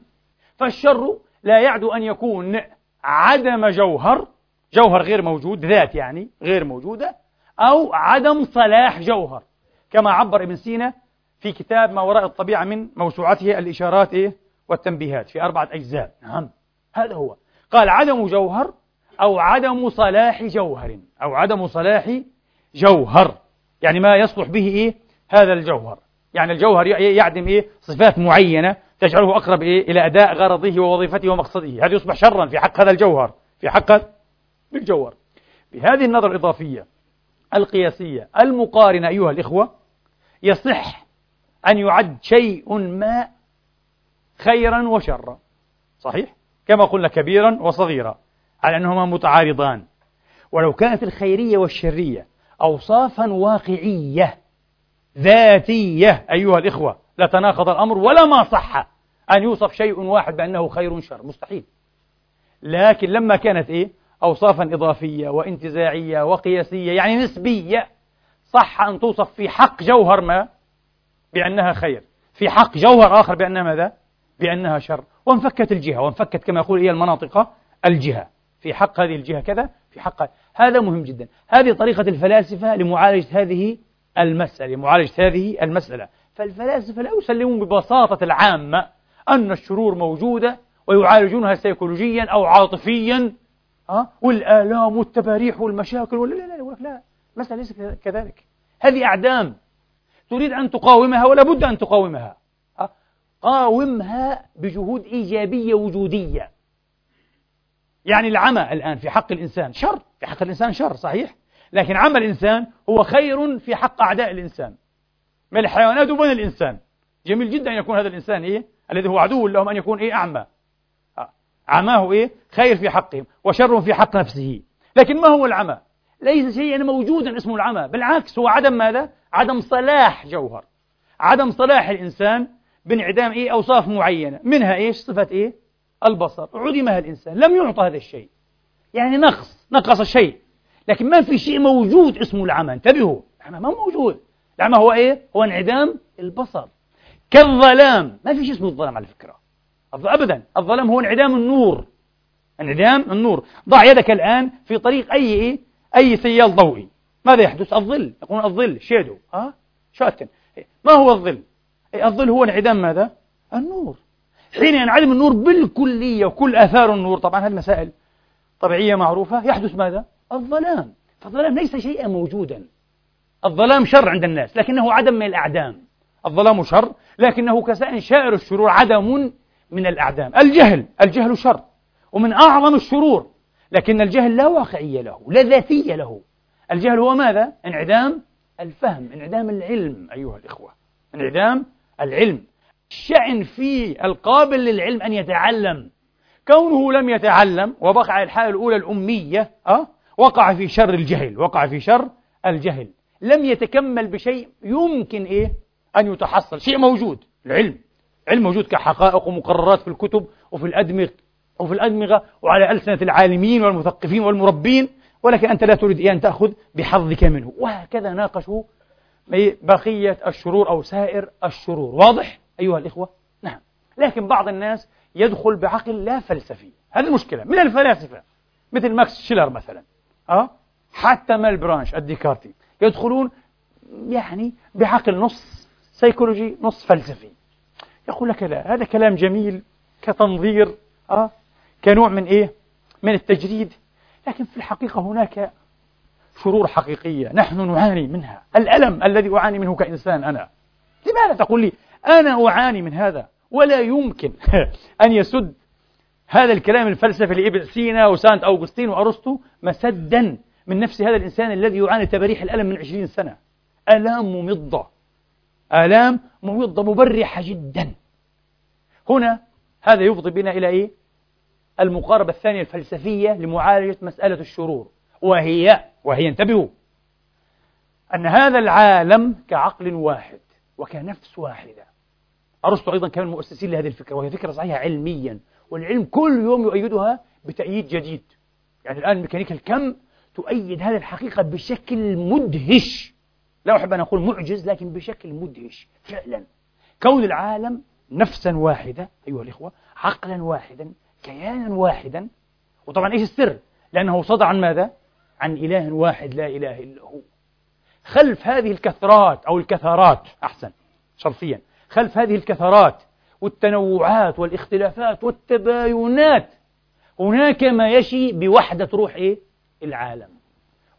فالشر لا يعدو أن يكون عدم جوهر جوهر غير موجود ذات يعني غير موجودة أو عدم صلاح جوهر كما عبر ابن سينا في كتاب ما وراء الطبيعة من موسوعته الإشارات إيه؟ والتنبيهات في أربعة أجزاء نعم هذا هو قال عدم جوهر أو عدم صلاح جوهر أو عدم صلاح جوهر يعني ما يصلح به إيه؟ هذا الجوهر يعني الجوهر يعدم إيه؟ صفات معينة تجعله أقرب إيه؟ إلى أداء غرضه ووظيفته ومقصده هذا يصبح شرا في حق هذا الجوهر في حق بالجوهر بهذه النظرة الإضافية القياسية المقارنة أيها الإخوة يصح أن يعد شيء ما خيرا وشرا صحيح؟ كما قلنا كبيرا وصغيرا على أنهما متعارضان. ولو كانت الخيرية والشرية أوصافا واقعية ذاتية أيها الإخوة لتناقض الأمر ولا ما صح أن يوصف شيء واحد بأنه خير شر مستحيل. لكن لما كانت إيه؟ أوصافا إضافية وانتزاعية وقياسية يعني نسبية. صح أن توصف في حق جوهر ما؟ بأنها خير. في حق جوهر آخر بأنها ماذا؟ بأنها شر. وانفكت الجهة. وانفكت كما يقول إيه المناطقة الجهة. في حق هذه الجهة كذا في حق هذا. مهم جدا. هذه طريقة الفلاسفة لمعالجة هذه المسألة لمعالجة هذه المسألة. فالفلاسفة لا يسلمون ببساطة العامة أن الشرور موجودة ويعالجونها سيكولوجيا أو عاطفيا. أه؟ والآلام والتباريح والمشاكل ولا لا لا لا لا المسألة ليست كذلك. هذه أعدام تريد أن تقاومها ولا بد أن تقاومها أه؟ قاومها بجهود إيجابية وجودية. يعني العمى الآن في حق الإنسان شر في حق الإنسان شر صحيح؟ لكن عمى الإنسان هو خير في حق أعداء الإنسان. من الحيوانات وبين الإنسان؟ جميل جدا أن يكون هذا الإنسان إيه؟ الذي هو عدو لهم أن يكون إيه؟ أعمى. عماه إيه؟ خير في حقهم وشر في حق نفسه. لكن ما هو العمى؟ ليس شيئا موجودا اسمه العمى بالعكس هو عدم ماذا؟ عدم صلاح جوهر. عدم صلاح الإنسان بانعدام إيه؟ أوصاف معينة. منها إيش؟ صفة إيه؟ البصر. عدمها الإنسان. لم يعطى هذا الشيء. يعني نقص نقص شيء لكن ما في شيء موجود اسمه العمى. انتبهوا العمى ما موجود. العمى هو إيه؟ هو انعدام البصر. كالظلام. ما في شيء اسمه الظلام على فكرة. أبدا. الظلام هو انعدام النور. انعدام النور. ضع يدك الآن في طريق أي إيه؟ أي سيال ضوئي. ماذا يحدث؟ الظل. يقولون الظل. شيدو. ها؟ شاتن ما هو الظل؟ الظل هو انعدام ماذا؟ النور. حين ينعدم النور بالكلية وكل آثار النور. طبعا هذه مسائل طبيعية معروفة. يحدث ماذا؟ الظلام. فالظلام ليس شيئا موجودا. الظلام شر عند الناس لكنه عدم من الأعدام. الظلام شر لكنه كسائر شائر الشرور عدم من الأعدام. الجهل الجهل شر ومن أعظم الشرور لكن الجهل لا واقعية له لا ذاتية له. الجهل هو ماذا؟ انعدام الفهم انعدام العلم أيها الإخوة. انعدام العلم. الشأن في القابل للعلم أن يتعلم. كونه لم يتعلم وبقى على الحالة الأولى الأمية أه؟ وقع في شر الجهل وقع في شر الجهل. لم يتكمل بشيء يمكن إيه؟ أن يتحصل. شيء موجود العلم. علم موجود كحقائق ومقررات في الكتب وفي الأدمغة وفي الأدمغة وعلى ألسنة العالمين والمثقفين والمربين ولكن أنت لا تريد أن تأخذ بحظك منه. وهكذا ناقشوا بقية الشرور أو سائر الشرور. واضح؟ أيها الإخوة؟ نعم. لكن بعض الناس يدخل بعقل لا فلسفي. هذه المشكلة من الفلاسفة. مثل ماكس شيلر مثلا. أه؟ حتى مالبرانش الديكارتي يدخلون يعني بعقل نص سيكولوجي نص فلسفي. يقول لك لا هذا كلام جميل كتنظير أه؟ كنوع من إيه؟ من التجريد. لكن في الحقيقة هناك شرور حقيقية نحن نعاني منها. الألم الذي أعاني منه كإنسان أنا. لماذا تقول لي أنا أعاني من هذا؟ ولا يمكن أن يسد هذا الكلام الفلسفي لإبن سينا وسانت أوغسطين وأرسطو مسدا من نفس هذا الإنسان الذي يعاني تبريح الألم من عشرين سنة. آلام ممضة. آلام ممضة مبرحة جدا. هنا هذا يفضي بنا إلى إيه؟ المقاربة الثانية الفلسفية لمعالجة مسألة الشرور. وهي وهي انتبهوا. أن هذا العالم كعقل واحد وكنفس واحدة. أرسطو أيضا كان مؤسسين لهذه الفكرة وهي فكرة صحيحة علميا. والعلم كل يوم يؤيدها بتأييد جديد. يعني الآن ميكانيكا الكم تؤيد هذه الحقيقة بشكل مدهش. لا أحب أن أقول معجز لكن بشكل مدهش فعلا. كون العالم نفسا واحدة أيها الإخوة عقلا واحدا كيانا واحدا وطبعا إيش السر؟ لأنه صدى عن ماذا؟ عن إله واحد لا إله إلا هو. خلف هذه الكثرات أو الكثرات أحسن شرطيا. خلف هذه الكثرات والتنوعات والاختلافات والتباينات هناك ما يشي بوحدة روح إيه؟ العالم.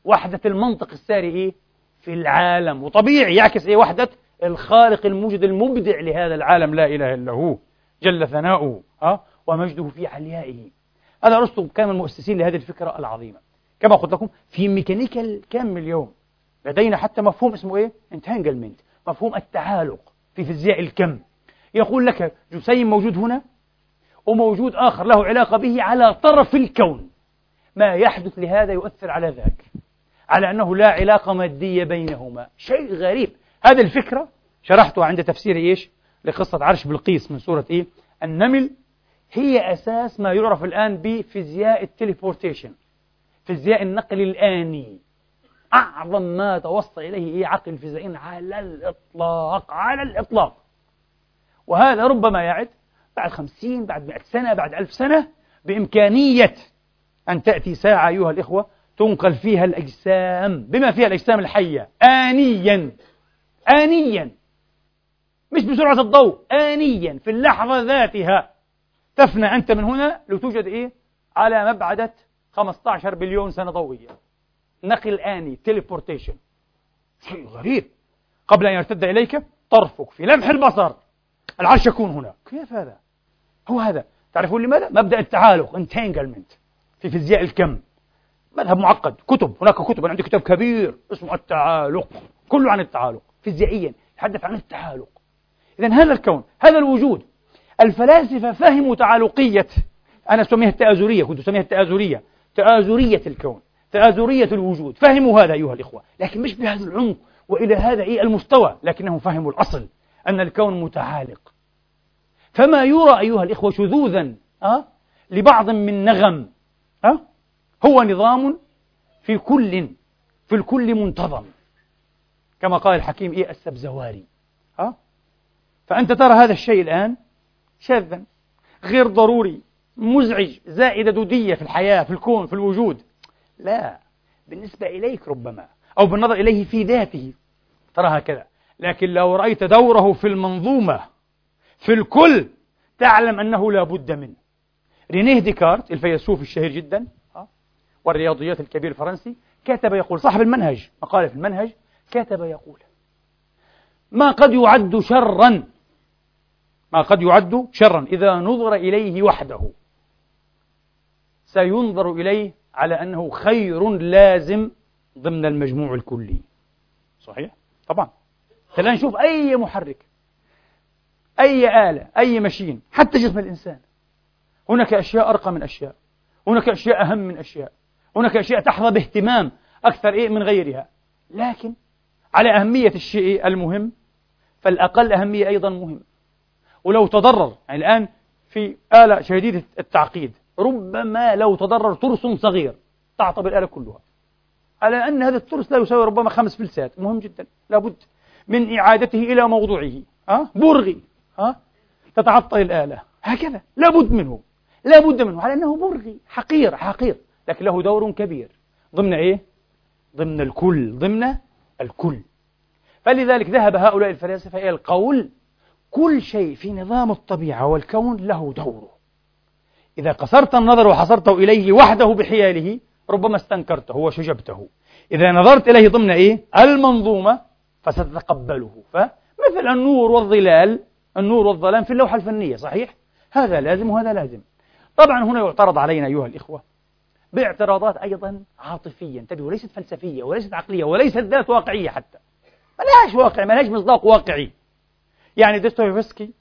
وحدة المنطق الساري إيه؟ في العالم. وطبيعي يعكس إيه وحدة؟ الخالق الموجد المبدع لهذا العالم لا إله إلا هو. جل ثناؤه أه؟ ومجده في عليائه هذا أرسطو كان من المؤسسين لهذه الفكرة العظيمة. كما قلت لكم في ميكانيكا الكم اليوم؟ لدينا حتى مفهوم اسمه إيه؟ انتانجلمنت مفهوم التعالق في فيزياء الكم. يقول لك جسيم موجود هنا وموجود آخر له علاقة به على طرف الكون. ما يحدث لهذا يؤثر على ذاك. على أنه لا علاقة مادية بينهما. شيء غريب. هذه الفكرة شرحتها عند تفسير إيش؟ لقصة عرش بلقيس من سورة إيه؟ النمل. هي أساس ما يعرف الآن بفيزياء التليبورتيشن. فيزياء النقل الآني. أعظم ما توصل إليه إيه عقل الفيزيائيين على الإطلاق على الإطلاق. وهذا ربما يعد بعد خمسين بعد مئة سنة بعد ألف سنة بإمكانية أن تأتي ساعة أيها الإخوة تنقل فيها الأجسام بما فيها الأجسام الحية آنيا آنيا. مش بسرعة الضوء آنيا في اللحظة ذاتها. تفنى أنت من هنا لتوجد إيه؟ على مبعدة 15 بليون سنة ضوئية. نقل آني تيليبورتيشن شيء غريب. قبل أن يرتد إليك طرفك في لمح البصر. العرش يكون هنا كيف هذا؟ هو هذا. تعرفون لماذا؟ مبدأ التعالق entanglement. في فيزياء الكم. مذهب معقد كتب هناك كتب أنا عندي كتاب كبير اسمه التعالق كله عن التعالق فيزيائيا يتحدث عن التعالق إذا هذا الكون هذا الوجود الفلاسفة فهموا تعالقية أنا أسميها التآزرية كنت أسميها التآزرية تآزرية الكون تآزرية الوجود فهموا هذا أيها الإخوة لكن مش بهذا العمق وإلى هذا إيه المستوى لكنهم فهموا الأصل أن الكون متعالق فما يرى أيها الإخوة شذوذا أه؟ لبعض من نغم أه؟ هو نظام في كل في الكل منتظم. كما قال الحكيم إيه السبزواري أه؟ فأنت ترى هذا الشيء الآن شاذا غير ضروري مزعج زائدة دودية في الحياة في الكون في الوجود. لا بالنسبة إليك ربما أو بالنظر إليه في ذاته. ترى هكذا. لكن لو رأيت دوره في المنظومة في الكل تعلم أنه لا بد منه. رينيه ديكارت الفيلسوف الشهير جدا والرياضيات الكبير الفرنسي كتب يقول صاحب المنهج. مقالة في المنهج كتب يقول ما قد يعد شرا ما قد يعد شرا إذا نظر إليه وحده. سينظر إليه على أنه خير لازم ضمن المجموع الكلي. صحيح؟ طبعا. خلينا نشوف أي محرك أي آلة أي مشين حتى جسم الإنسان. هناك أشياء أرقى من أشياء هناك أشياء أهم من أشياء. هناك أشياء تحظى باهتمام أكثر إيه من غيرها. لكن على أهمية الشيء المهم فالأقل أهمية أيضا مهم. ولو تضرر يعني الآن في آلة شديدة التعقيد ربما لو تضرر ترس صغير تعطب الآلة كلها. على أن هذا الترس لا يساوي ربما خمس فلسات مهم جدا. لابد من إعادته إلى موضوعه. ها؟ برغي. ها؟ تتعطل الآلة. هكذا. لابد منه. لابد منه. على أنه برغي. حقير. حقير. لكن له دور كبير ضمن إيه؟ ضمن الكل ضمن الكل فلذلك ذهب هؤلاء الفلاسفة إلى القول كل شيء في نظام الطبيعة والكون له دوره إذا قصرت النظر وحصرته إليه وحده بحياله ربما استنكرته وشجبته إذا نظرت إليه ضمن إيه؟ المنظومة فستتقبله فمثل النور والظلال النور والظلام في اللوحة الفنية صحيح؟ هذا لازم وهذا لازم طبعا هنا يعترض علينا أيها الإخوة باعتراضات أيضا عاطفية انتبهوا ليست فلسفية وليست عقلية وليست ذات واقعية حتى. ما لهاش واقع ما لهاش مصداق واقعي. يعني ديستويفسكي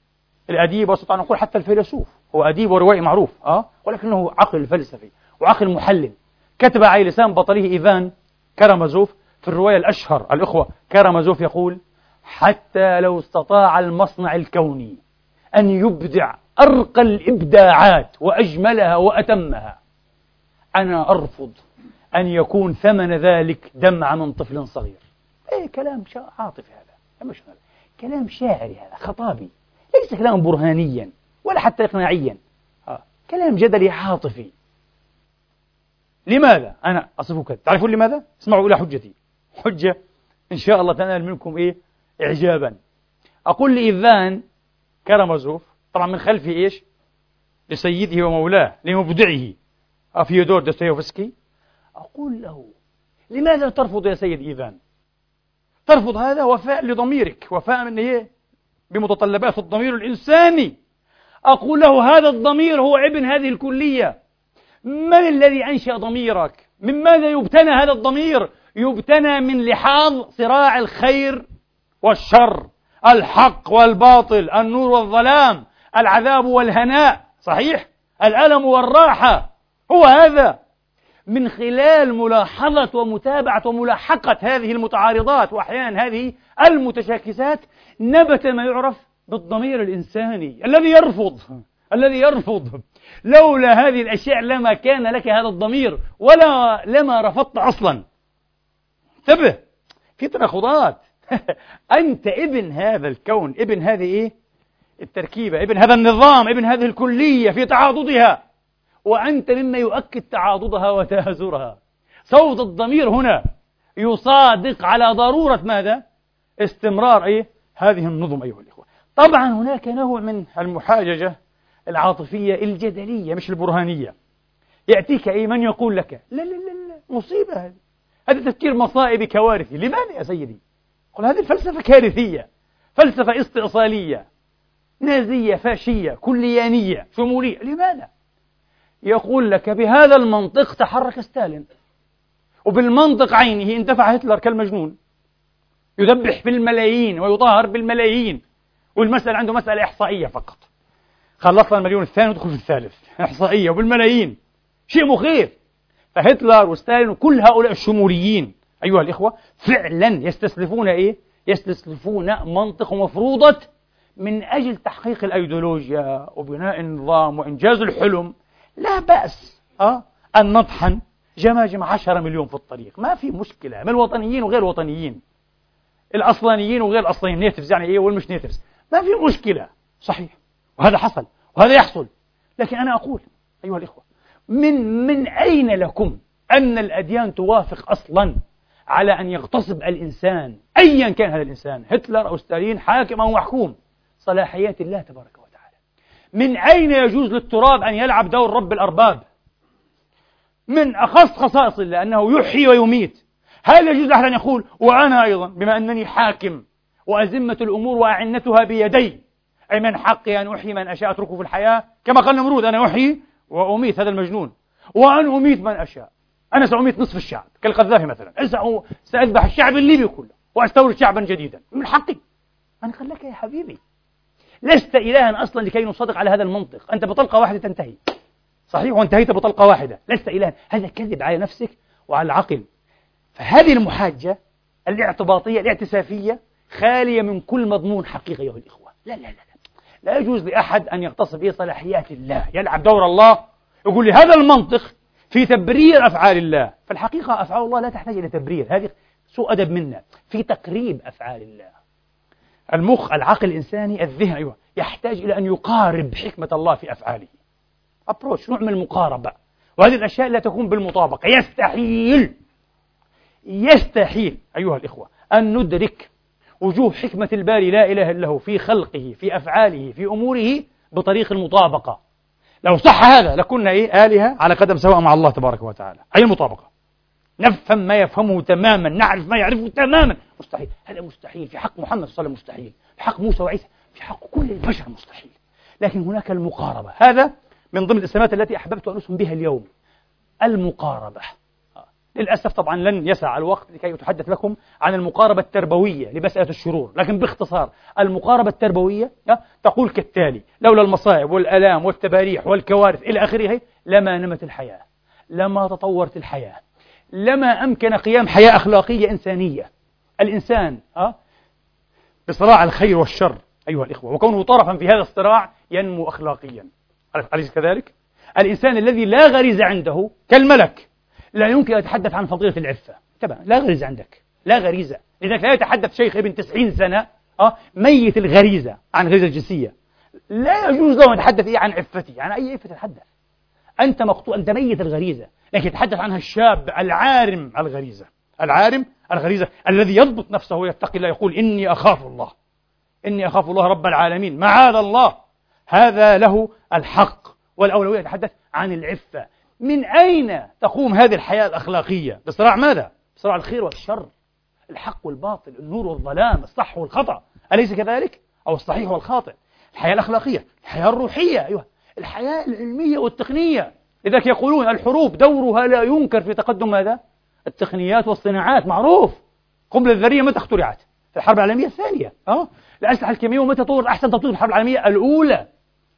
الأديب واستطيع أن نقول حتى الفيلسوف هو أديب وروائي معروف أه ولكنه عقل فلسفي وعقل محلل. كتب على لسان بطله إيفان كرامازوف في الرواية الأشهر الإخوة كرامازوف يقول حتى لو استطاع المصنع الكوني أن يبدع أرقى الإبداعات وأجملها وأتمها أنا أرفض أن يكون ثمن ذلك دمع من طفل صغير أي كلام عاطفي هذا مش كلام شاعري هذا خطابي ليس كلاما برهانيا ولا حتى إقناعيا آه. كلام جدلي عاطفي لماذا؟ أنا أصفه كذا تعرفون لماذا؟ اسمعوا إلى حجتي حجة إن شاء الله تنال منكم إيه؟ إعجابا أقول لإذان كرمزوف طبعا من خلفه إيش؟ لسيده ومولاه لمبدعه أفيودور دوستويفسكي؟ أقول له لماذا ترفض يا سيد إيفان؟ ترفض هذا وفاء لضميرك وفاء من إيه؟ بمتطلبات الضمير الإنساني. أقول له هذا الضمير هو ابن هذه الكلية. من الذي أنشأ ضميرك؟ من ماذا يبتنى هذا الضمير؟ يبتنى من لحاظ صراع الخير والشر الحق والباطل النور والظلام العذاب والهناء صحيح؟ الألم والراحة. هو هذا من خلال ملاحظة ومتابعة وملاحقة هذه المتعارضات وأحيانا هذه المتشاكسات نبت ما يعرف بالضمير الإنساني الذي يرفض الذي يرفض. لولا هذه الأشياء لما كان لك هذا الضمير ولا لما رفضت أصلا. انتبه في تناقضات أنت ابن هذا الكون ابن هذه إيه؟ التركيبة ابن هذا النظام ابن هذه الكلية في تعاضدها. وأنت مما يؤكد تعاضدها وتهازرها صوت الضمير هنا يصادق على ضرورة ماذا؟ استمرار إيه؟ هذه النظم أيها الإخوة طبعا هناك نوع من المحاججة العاطفية الجدلية مش البرهانية يأتيك أي من يقول لك لا لا لا لا مصيبة هذه هذا تفكير مصائب كوارثي لماذا يا سيدي؟ قل هذه الفلسفة كارثية فلسفة استئصالية نازية فاشية كليانية شمولية لماذا؟ يقول لك بهذا المنطق تحرك ستالين. وبالمنطق عينه اندفع هتلر كالمجنون. يذبح بالملايين ويطهر بالملايين. والمسألة عنده مسألة إحصائية فقط. خلصنا المليون الثاني وندخل في الثالث. إحصائية وبالملايين. شيء مخيف. فهتلر وستالين وكل هؤلاء الشموليين. أيها الإخوة فعلا يستسلفون إيه؟ يستسلفون منطق مفروضة من أجل تحقيق الأيديولوجيا وبناء النظام وإنجاز الحلم. لا بأس. أه؟ أن نطحن جماجم عشرة مليون في الطريق. ما في مشكلة. من الوطنيين وغير الوطنيين. الأصلانيين وغير الأصلانيين. نيتفز يعني إيه والمش نيتفز. ما في مشكلة. صحيح. وهذا حصل. وهذا يحصل. لكن أنا أقول أيها الإخوة من من أين لكم أن الأديان توافق أصلا على أن يغتصب الإنسان أيا كان هذا الإنسان هتلر أو ستالين حاكم أو محكوم صلاحيات الله تبارك وتعالى. من أين يجوز للتراب أن يلعب دور رب الأرباب؟ من أخص خصائص الله أنه يحيي ويميت. هل يجوز لأحد أن يقول وأنا أيضا بما أنني حاكم وأزمة الأمور وأعنتها بيدي أي من حقي أن أحيي من أشاء أتركه في الحياة؟ كما قال نمرود أنا أحيي وأميت هذا المجنون. وأن أميت من أشاء. أنا سأميت نصف الشعب كالقذافي مثلا. سأذبح الشعب الليبي كله وأستورد شعبا جديدا. من حقي. من قال لك يا حبيبي. لست إلها أصلا لكي نصدق على هذا المنطق. أنت بطلقة واحدة تنتهي. صحيح وانتهيت بطلقة واحدة. لست إلها. هذا كذب على نفسك وعلى العقل. فهذه المحاجة الاعتباطية الاعتسافية خالية من كل مضمون حقيقي أيها الإخوة. لا لا لا لا, يجوز لأحد أن يغتصب به صلاحيات الله. يلعب دور الله. يقول لي هذا المنطق في تبرير أفعال الله. فالحقيقة أفعال الله لا تحتاج إلى تبرير. هذه سوء أدب منا. في تقريب أفعال الله. المخ العقل الإنساني الذهن أيوة يحتاج إلى أن يقارب حكمة الله في أفعاله. أبروش نوع من المقاربة. وهذه الأشياء لا تكون بالمطابقة. يستحيل يستحيل أيها الإخوة أن ندرك وجوه حكمة الباري لا إله إلا هو في خلقه في أفعاله في أموره بطريق المطابقة. لو صح هذا لكنا إيه؟ آلهة على قدم سواء مع الله تبارك وتعالى. أي المطابقة؟ نفهم ما يفهمه تماما نعرف ما يعرفه تماما. مستحيل. هذا مستحيل. في حق محمد صلى الله عليه وسلم مستحيل. في حق موسى وعيسى. في حق كل البشر مستحيل. لكن هناك المقاربة. هذا من ضمن الإسلامات التي أحببت أن أسهم بها اليوم. المقاربة. للأسف طبعا لن يسع الوقت لكي أتحدث لكم عن المقاربة التربوية لمسألة الشرور. لكن باختصار المقاربة التربوية تقول كالتالي لولا المصائب والألام والتباريح والكوارث إلى آخره لما نمت الحياة. لما تطورت الحياة. لما أمكن قيام حياة أخلاقية إنسانية. الإنسان بصراع الخير والشر. أيها الإخوة وكونه طرفا في هذا الصراع ينمو أخلاقيا. أليس كذلك؟ الإنسان الذي لا غريزة عنده كالملك. لا يمكن أن يتحدث عن فضيلة العفة تبع لا غريزة عندك. لا غريزة. لذلك لا يتحدث شيخ ابن تسعين سنة أه ميت الغريزة عن الغريزة الجنسية. لا يجوز له أن يتحدث إيه عن عفتي عن أي عفة تتحدث أنت مقطوع أنت ميت الغريزة لكن يتحدث عنها الشاب العارم الغريزة. العارم الغريزة الذي يضبط نفسه ويتقي الله يقول إني أخاف الله. إني أخاف الله رب العالمين. معاذ الله. هذا له الحق والأولوية. يتحدث عن العفة. من أين تقوم هذه الحياة الأخلاقية؟ بصراع ماذا؟ بصراع الخير والشر. الحق والباطل النور والظلام الصح والخطأ. أليس كذلك؟ أو الصحيح والخاطئ. الحياة الأخلاقية الحياة الروحية أيوة الحياة العلمية والتقنية. لذلك يقولون الحروب دورها لا ينكر في تقدم ماذا؟ التقنيات والصناعات معروف قنبلة الذرية متى اخترعت؟ في الحرب العالمية الثانية أه؟ الأسلحة الكيميائية متى طور أحسن تطوير الحرب العالمية الأولى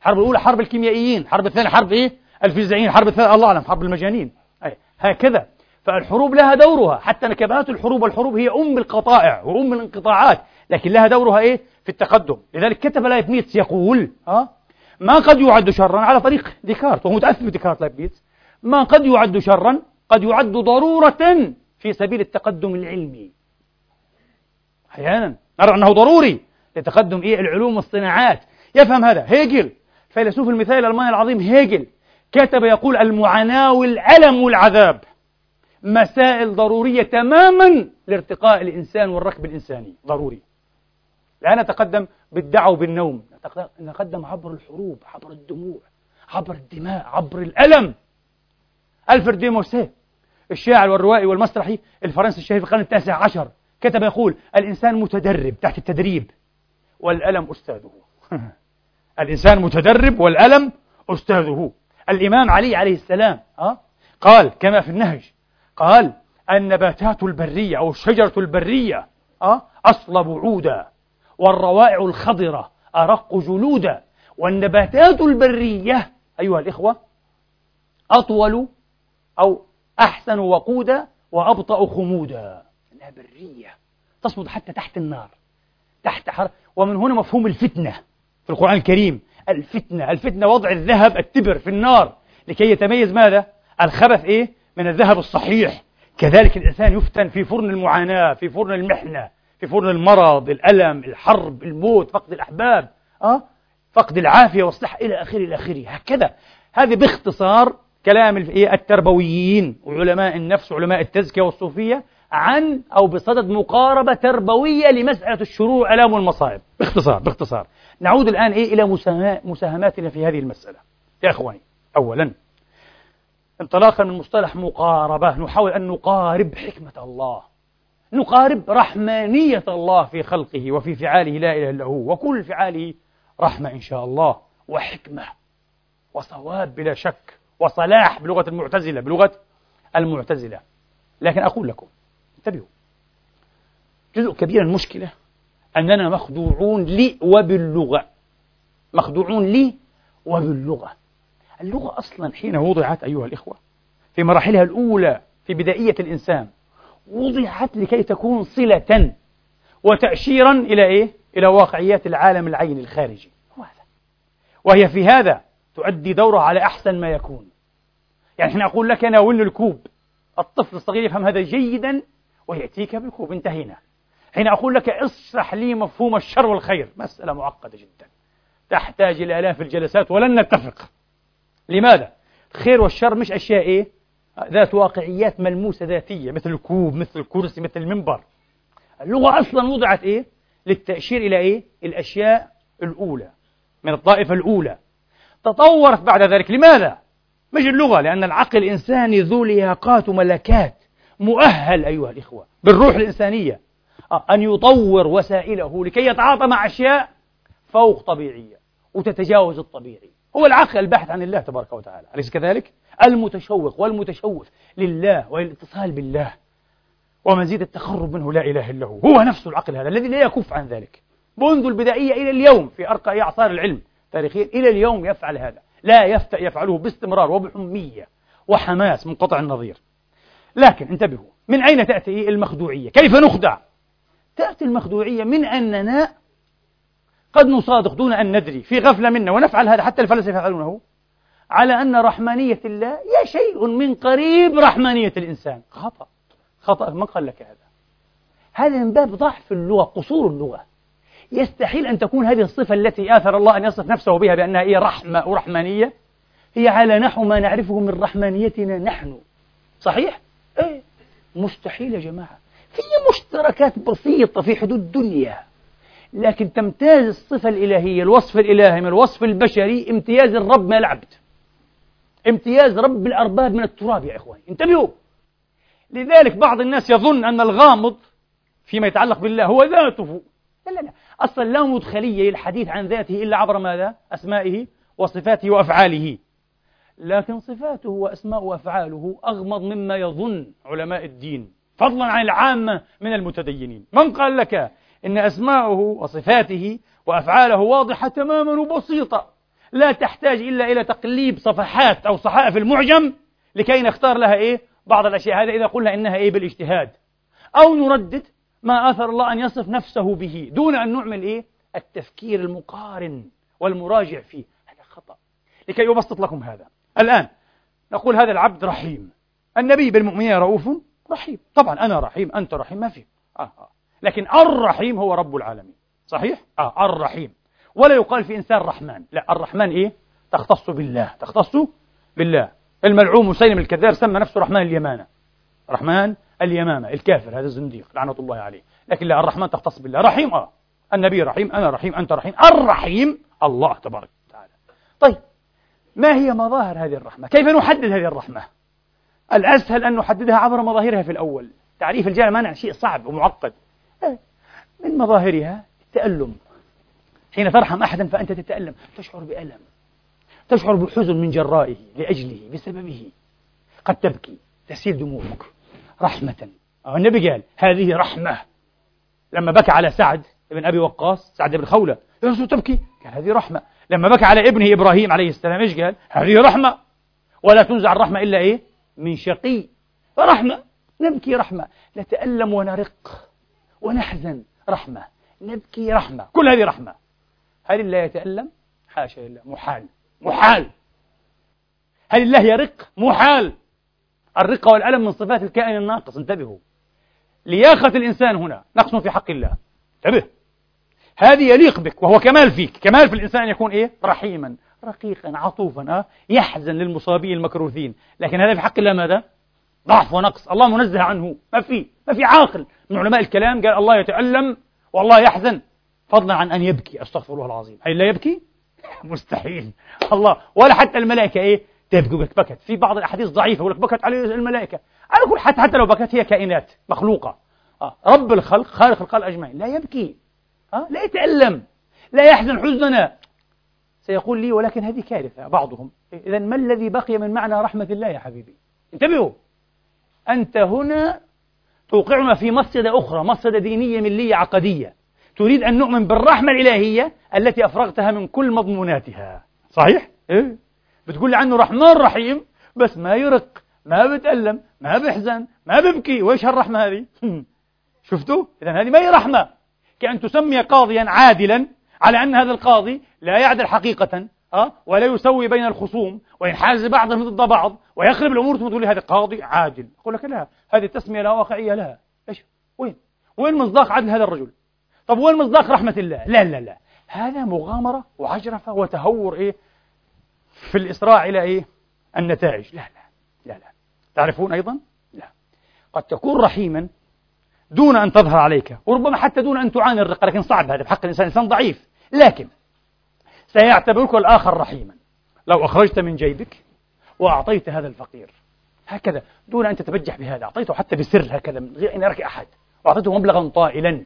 الحرب الأولى حرب الكيميائيين الحرب الثانية حرب إيه؟ الفيزيائيين الحرب الثالثة الله أعلم حرب المجانين أي هكذا فالحروب لها دورها حتى نكبات الحروب والحروب هي أم القطائع وأم الانقطاعات لكن لها دورها إيه؟ في التقدم لذلك كتب لايبنيتس يقول أه؟ ما قد يعد شرا على طريق ديكارت وهو متأثر بديكارت لايبنيتس ما قد يعد شرا قد يعد ضرورة في سبيل التقدم العلمي. أحيانا نرى أنه ضروري لتقدم إيه؟ العلوم والصناعات. يفهم هذا. هيجل فيلسوف المثالية الألماني العظيم هيجل كتب يقول المعاناة والألم والعذاب مسائل ضرورية تماما لارتقاء الإنسان والركب الإنساني. ضروري. لا نتقدم بالدعوة بالنوم نتقدم عبر الحروب عبر الدموع عبر الدماء عبر الألم. ألفرد ديموسيه. الشاعر والروائي والمسرحي الفرنسي الشهير في القرن التاسع عشر كتب يقول الإنسان متدرب تحت التدريب والألم أستاذه الإنسان متدرب والألم أستاذه الإمام علي عليه السلام أه؟ قال كما في النهج قال النباتات البرية أو الشجرة البرية أه؟ أصلب عودا والروائع الخضرة أرق جلودا والنباتات البرية أيها الإخوة أطول أو أحسن وقودا وأبطأ خمودا. إنها برية. تصمد حتى تحت النار. تحت حر ومن هنا مفهوم الفتنة في القرآن الكريم. الفتنة الفتنة وضع الذهب التبر في النار. لكي يتميز ماذا؟ الخبث إيه؟ من الذهب الصحيح. كذلك الإنسان يفتن في فرن المعاناة في فرن المحنة في فرن المرض الألم الحرب الموت فقد الأحباب. أه؟ فقد العافية والصحة إلى آخره إلى آخره. هكذا. هذه باختصار كلام إيه؟ التربويين وعلماء النفس وعلماء التزكية والصوفية عن أو بصدد مقاربة تربوية لمسألة الشرور والآلام والمصائب باختصار باختصار. نعود الآن إيه إلى مساهماتنا في هذه المسألة. يا إخواني أولا انطلاقا من مصطلح مقاربة نحاول أن نقارب حكمة الله. نقارب رحمانية الله في خلقه وفي فعاله لا إله إلا هو وكل فعاله رحمة إن شاء الله وحكمة وصواب بلا شك. وصلاح بلغة المعتزلة بلغة المعتزلة. لكن أقول لكم انتبهوا. جزء كبير من المشكلة أننا مخدوعون لي وباللغة. مخدوعون لي وباللغة. اللغة أصلا حين وضعت أيها الإخوة في مراحلها الأولى في بدائية الإنسان وضعت لكي تكون صلة وتأشيرا إلى إيه؟ إلى واقعيات العالم العين الخارجي. وهذا. وهي في هذا تؤدي دورها على أحسن ما يكون. يعني حين أقول لك ناولني الكوب الطفل الصغير يفهم هذا جيدا ويأتيك بالكوب انتهينا حين أقول لك اشرح لي مفهوم الشر والخير مسألة معقدة جدا تحتاج إلى آلاف الجلسات ولن نتفق لماذا؟ الخير والشر مش أشياء إيه؟ ذات واقعيات ملموسة ذاتية مثل الكوب مثل الكرسي مثل المنبر اللغة أصلا وضعت إيه؟ للتأشير إلى إيه؟ الأشياء الأولى من الطائفة الأولى تطورت بعد ذلك لماذا؟ مش اللغة لأن العقل الإنساني ذو لياقات وملكات مؤهل أيها الإخوة بالروح الإنسانية آه، أن يطور وسائله لكي يتعاطى مع أشياء فوق طبيعية وتتجاوز الطبيعي. هو العقل الباحث عن الله تبارك وتعالى. أليس كذلك؟ المتشوق والمتشوف لله والاتصال بالله. ومزيد التقرب منه لا إله إلا هو. هو نفسه العقل هذا الذي لا يكف عن ذلك. منذ البدائية إلى اليوم في أرقى أعصار العلم تاريخيا إلى اليوم يفعل هذا. لا يفتأ يفعله باستمرار وبحمية وحماس منقطع النظير. لكن انتبهوا من أين تأتي المخدوعية؟ كيف نخدع؟ تأتي المخدوعية من أننا قد نصادق دون أن ندري في غفلة منا ونفعل هذا حتى الفلاسفة يفعلونه. على أن رحمانية الله هي شيء من قريب رحمانية الإنسان. خطأ خطأ من قال لك هذا؟ هذا من باب ضعف اللغة قصور اللغة. يستحيل أن تكون هذه الصفة التي آثر الله أن يصف نفسه بها بأنها هي رحمة ورحمانية هي على نحو ما نعرفه من رحمانيتنا نحن. صحيح؟ إيه. مستحيل يا جماعة. في مشتركات بسيطة في حدود الدنيا. لكن تمتاز الصفة الإلهية الوصف الإلهي من الوصف البشري امتياز الرب من العبد. امتياز رب الأرباب من التراب يا إخواني. انتبهوا. لذلك بعض الناس يظن أن الغامض فيما يتعلق بالله هو ذاته. لا لا لا. أصلا لا مدخلية للحديث عن ذاته إلا عبر ماذا؟ أسمائه وصفاته وأفعاله. لكن صفاته وأسماء وأفعاله أغمض مما يظن علماء الدين فضلا عن العامة من المتدينين. من قال لك إن أسماءه وصفاته وأفعاله واضحة تماما وبسيطة لا تحتاج إلا إلى تقليب صفحات أو صحائف المعجم لكي نختار لها إيه؟ بعض الأشياء. هذا إذا قلنا إنها إيه؟ بالإجتهاد. أو نردد ما آثر الله أن يصف نفسه به. دون أن نعمل إيه؟ التفكير المقارن والمراجع فيه. هذا خطأ. لكي أبسط لكم هذا. الآن نقول هذا العبد رحيم. النبي بالمؤمنين رؤوف رحيم. طبعا أنا رحيم أنت رحيم ما في آه آه. لكن الرحيم هو رب العالمين. صحيح؟ آه الرحيم. ولا يقال في إنسان رحمن. لا الرحمن إيه؟ تختص بالله. تختص بالله. الملعون مسيلم الكذاب سمى نفسه رحمن اليمامة رحمن اليمامة الكافر هذا الزنديق لعنة الله عليه. لكن لا الرحمن تختص بالله. رحيم آه. النبي رحيم أنا رحيم أنت رحيم. الرحيم الله تبارك وتعالى. طيب ما هي مظاهر هذه الرحمة؟ كيف نحدد هذه الرحمة؟ الأسهل أن نحددها عبر مظاهرها في الأول. تعريف الجهل مانع شيء صعب ومعقد. إيه، من مظاهرها؟ التألم. حين ترحم أحدا فأنت تتألم. تشعر بألم. تشعر بحزن من جرائه لأجله بسببه. قد تبكي تسيل دموعك. رحمة. النبي قال هذه رحمة. لما بكى على سعد بن أبي وقاص سعد بن خولة يا رسول تبكي. قال هذه رحمة. لما بكى على ابنه إبراهيم عليه السلام إيش قال؟ هذه رحمة. ولا تنزع الرحمة إلا إيه؟ من شقي. فرحمة نبكي رحمة. نتألم ونرق ونحزن. رحمة. نبكي رحمة. كل هذه رحمة. هل الله يتألم؟ حاشا لله محال. محال. هل الله يرق؟ محال. الرقة والألم من صفات الكائن الناقص. انتبهوا. لياقة الإنسان هنا. نقص في حق الله. انتبه. هذه يليق بك وهو كمال فيك. كمال في الإنسان أن يكون إيه؟ رحيما. رقيقا. عطوفا. أه؟ يحزن للمصابين المكروثين لكن هذا في حق الله ماذا؟ ضعف ونقص. الله منزه عنه. ما في. ما في عاقل. من علماء الكلام قال الله يتألم والله يحزن. فضلا عن أن يبكي. أستغفر الله العظيم. هل لا يبكي؟ مستحيل. الله. ولا حتى الملائكة إيه؟ تبكي بكت. في بعض الأحاديث ضعيفة يقول لك بكت عليه الملائكة. على كل حتى حتى لو بكت هي كائنات مخلوقة. آه. رب الخلق خالق الخلق أجمعين. لا يبكي. آه. لا يتألم لا يحزن حزننا. سيقول لي ولكن هذه كارثة بعضهم. إذا ما الذي بقي من معنى رحمة الله يا حبيبي؟ انتبهوا. أنت هنا توقعنا في مصيدة أخرى مصيدة دينية ملية عقدية. تريد أن نؤمن بالرحمة الإلهية التي أفرغتها من كل مضموناتها. صحيح؟ إيه؟ بتقول عنه رحمن رحيم بس ما يرق ما بتألم ما بيحزن ما ببكي وإيش هالرحمة هذه؟ شفتوا؟ إذا هذه ما هي رحمة. كأن تسمي قاضيا عادلا على أن هذا القاضي لا يعدل حقيقة أه؟ ولا يسوي بين الخصوم وينحاز بعضهم ضد بعض ويخرب الأمور ثم تقول لي هذا قاضي عادل. أقول لك لا هذه التسمية لا واقعية لها. إيش؟ وين؟ وين مصداق عدل هذا الرجل؟ طب وين مصداق رحمة الله؟ لا لا لا. هذا مغامرة وعجرفة وتهور إيه؟ في الإسراع إلى إيه؟ النتائج. لا لا لا لا. تعرفون أيضا؟ لا. قد تكون رحيما دون أن تظهر عليك وربما حتى دون أن تعاني الرقة لكن صعب هذا. بحق الإنسان إنسان ضعيف. لكن سيعتبرك الآخر رحيما. لو أخرجت من جيبك وأعطيت هذا الفقير هكذا دون أن تتبجح بهذا أعطيته حتى بسر هكذا من غير أن يرك أحد. وأعطيته مبلغا طائلا.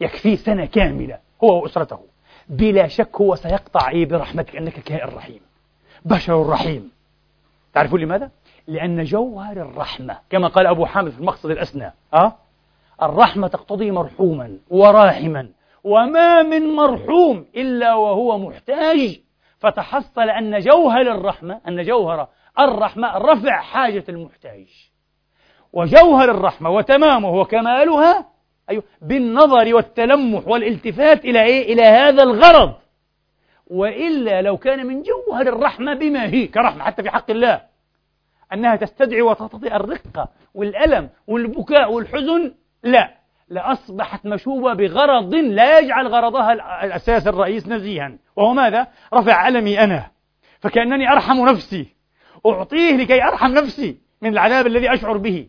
يكفيه سنة كاملة هو وأسرته. بلا شك هو سيقطع إيه؟ برحمتك أنك كائن رحيم. بشر رحيم تعرفون لماذا؟ لأن جوهر الرحمة كما قال أبو حامد في المقصد الأسنى أه؟ الرحمة تقتضي مرحوما وراحما وما من مرحوم إلا وهو محتاج فتحصل أن جوهر الرحمة أن جوهر الرحمة رفع حاجة المحتاج وجوهر الرحمة وتمامه وكمالها أيوه بالنظر والتلمح والالتفات إلى إيه؟ إلى هذا الغرض وإلا لو كان من جوهر الرحمة بما هي كرحمة حتى في حق الله أنها تستدعي وتقتضي الرقة والألم والبكاء والحزن لا. لأصبحت مشوبة بغرض لا يجعل غرضها الأساس الرئيس نزيها. وهو ماذا؟ رفع ألمي أنا. فكأنني أرحم نفسي. أعطيه لكي أرحم نفسي من العذاب الذي أشعر به.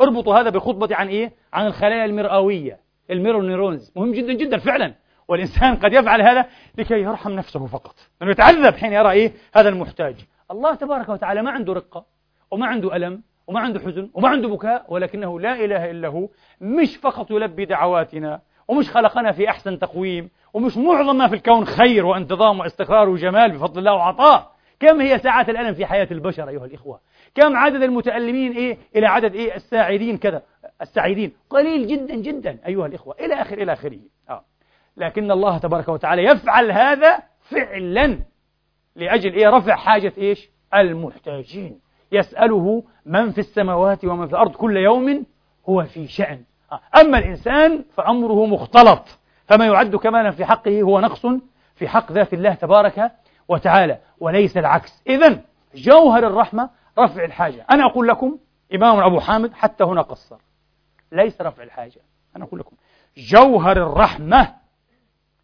اربطوا هذا بخطبة عن إيه؟ عن الخلايا المرئوية ال mirror neurons. مهم جدا جدا فعلا. والإنسان قد يفعل هذا لكي يرحم نفسه فقط. لأنه يتعذب حين يرى إيه؟ هذا المحتاج. الله تبارك وتعالى ما عنده رقة وما عنده ألم وما عنده حزن وما عنده بكاء ولكنه لا إله إلا هو مش فقط يلبي دعواتنا ومش خلقنا في أحسن تقويم ومش معظم ما في الكون خير وانتظام واستقرار وجمال بفضل الله وعطاء. كم هي ساعات الألم في حياة البشر أيها الإخوة؟ كم عدد المتألمين إيه؟ إلى عدد إيه؟ السعيدين كذا. السعيدين قليل جدا جدا أيها الإخوة. إلى آخر إلى آخره. آه. لكن الله تبارك وتعالى يفعل هذا فعلا. لأجل إيه؟ رفع حاجة إيش؟ المحتاجين. يسأله من في السماوات ومن في الأرض كل يوم هو في شأن. أما الإنسان فأمره مختلط. فما يعد كمالا في حقه هو نقص في حق ذات الله تبارك وتعالى وليس العكس. إذا جوهر الرحمة رفع الحاجة. أنا أقول لكم إمام أبو حامد حتى هنا قصر. ليس رفع الحاجة. أنا أقول لكم جوهر الرحمة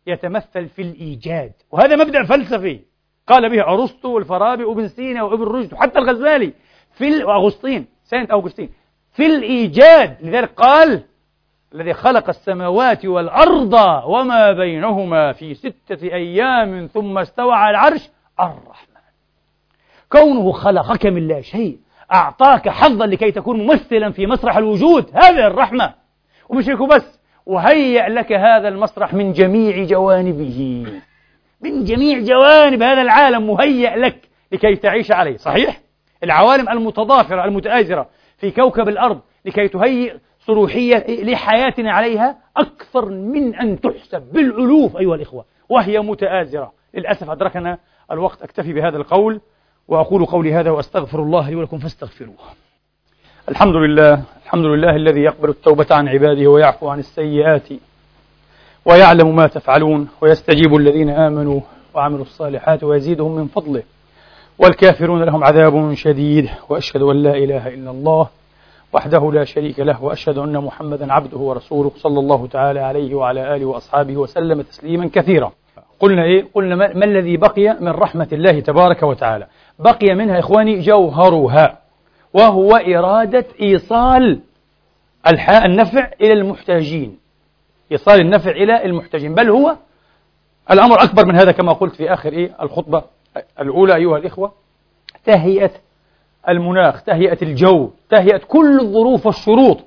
يتمثل في الإيجاد. وهذا مبدأ فلسفي. قال به أرسطو والفارابي وابن سينا وابن رشد وحتى الغزالي في وأغسطين سنة أغسطين. في الإيجاد لذلك قال الذي خلق السماوات والأرض وما بينهما في ستة أيام ثم استوى على العرش الرحمن. كونه خلقك من لا شيء أعطاك حظا لكي تكون ممثلا في مسرح الوجود هذه الرحمة. ومش هيك بس وهيأ لك هذا المسرح من جميع جوانبه. من جميع جوانب هذا العالم مهيأ لك لكي تعيش عليه صحيح؟ العوالم المتضافرة المتآزرة في كوكب الأرض لكي تهيئ صروحية لحياتنا عليها أكثر من أن تحسب. بالألوف أيها الإخوة وهي متآزرة. للأسف أدركنا الوقت أكتفي بهذا القول وأقول قولي هذا وأستغفر الله لي ولكم فاستغفروه. الحمد لله الحمد لله الذي يقبل التوبة عن عباده ويعفو عن السيئات ويعلم ما تفعلون ويستجيب الذين آمنوا وعملوا الصالحات ويزيدهم من فضله. والكافرون لهم عذاب شديد وأشهد أن لا إله إلا الله وحده لا شريك له وأشهد أن محمدا عبده ورسوله صلى الله تعالى عليه وعلى آله وأصحابه وسلم تسليما كثيرا. قلنا إيه؟ قلنا ما, ما الذي بقي من رحمة الله تبارك وتعالى؟ بقي منها إخواني جوهرها. وهو إرادة إيصال النفع إلى المحتاجين. إيصال النفع إلى المحتاجين. بل هو الأمر أكبر من هذا كما قلت في آخر إيه الخطبة الأولى أيها الإخوة. تهيئة المناخ تهيئة الجو تهيئة كل الظروف والشروط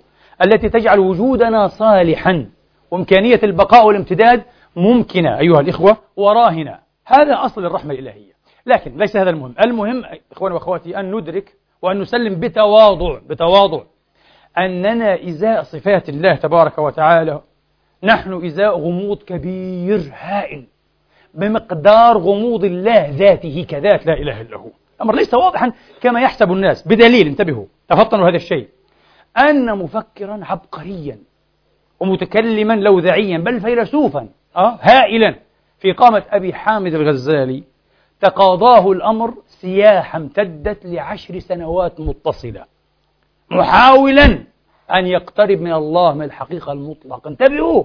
التي تجعل وجودنا صالحا. وإمكانية البقاء والامتداد ممكنة أيها الإخوة وراهنة. هذا أصل الرحمة الإلهية. لكن ليس هذا المهم. المهم إخواني وأخواتي أن ندرك وأن نسلم بتواضع بتواضع. أننا إزاء صفات الله تبارك وتعالى نحن إزاء غموض كبير هائل. بمقدار غموض الله ذاته كذات لا إله إلا هو. الأمر ليس واضحا كما يحسب الناس بدليل انتبهوا. تفطنوا هذا الشيء. أن مفكرا عبقريا ومتكلما لوذعيا بل فيلسوفا أه؟ هائلا. في قامة أبي حامد الغزالي تقاضاه الأمر سياحة امتدت لعشر سنوات متصلة. محاولا أن يقترب من الله من الحقيقة المطلقة. انتبهوا!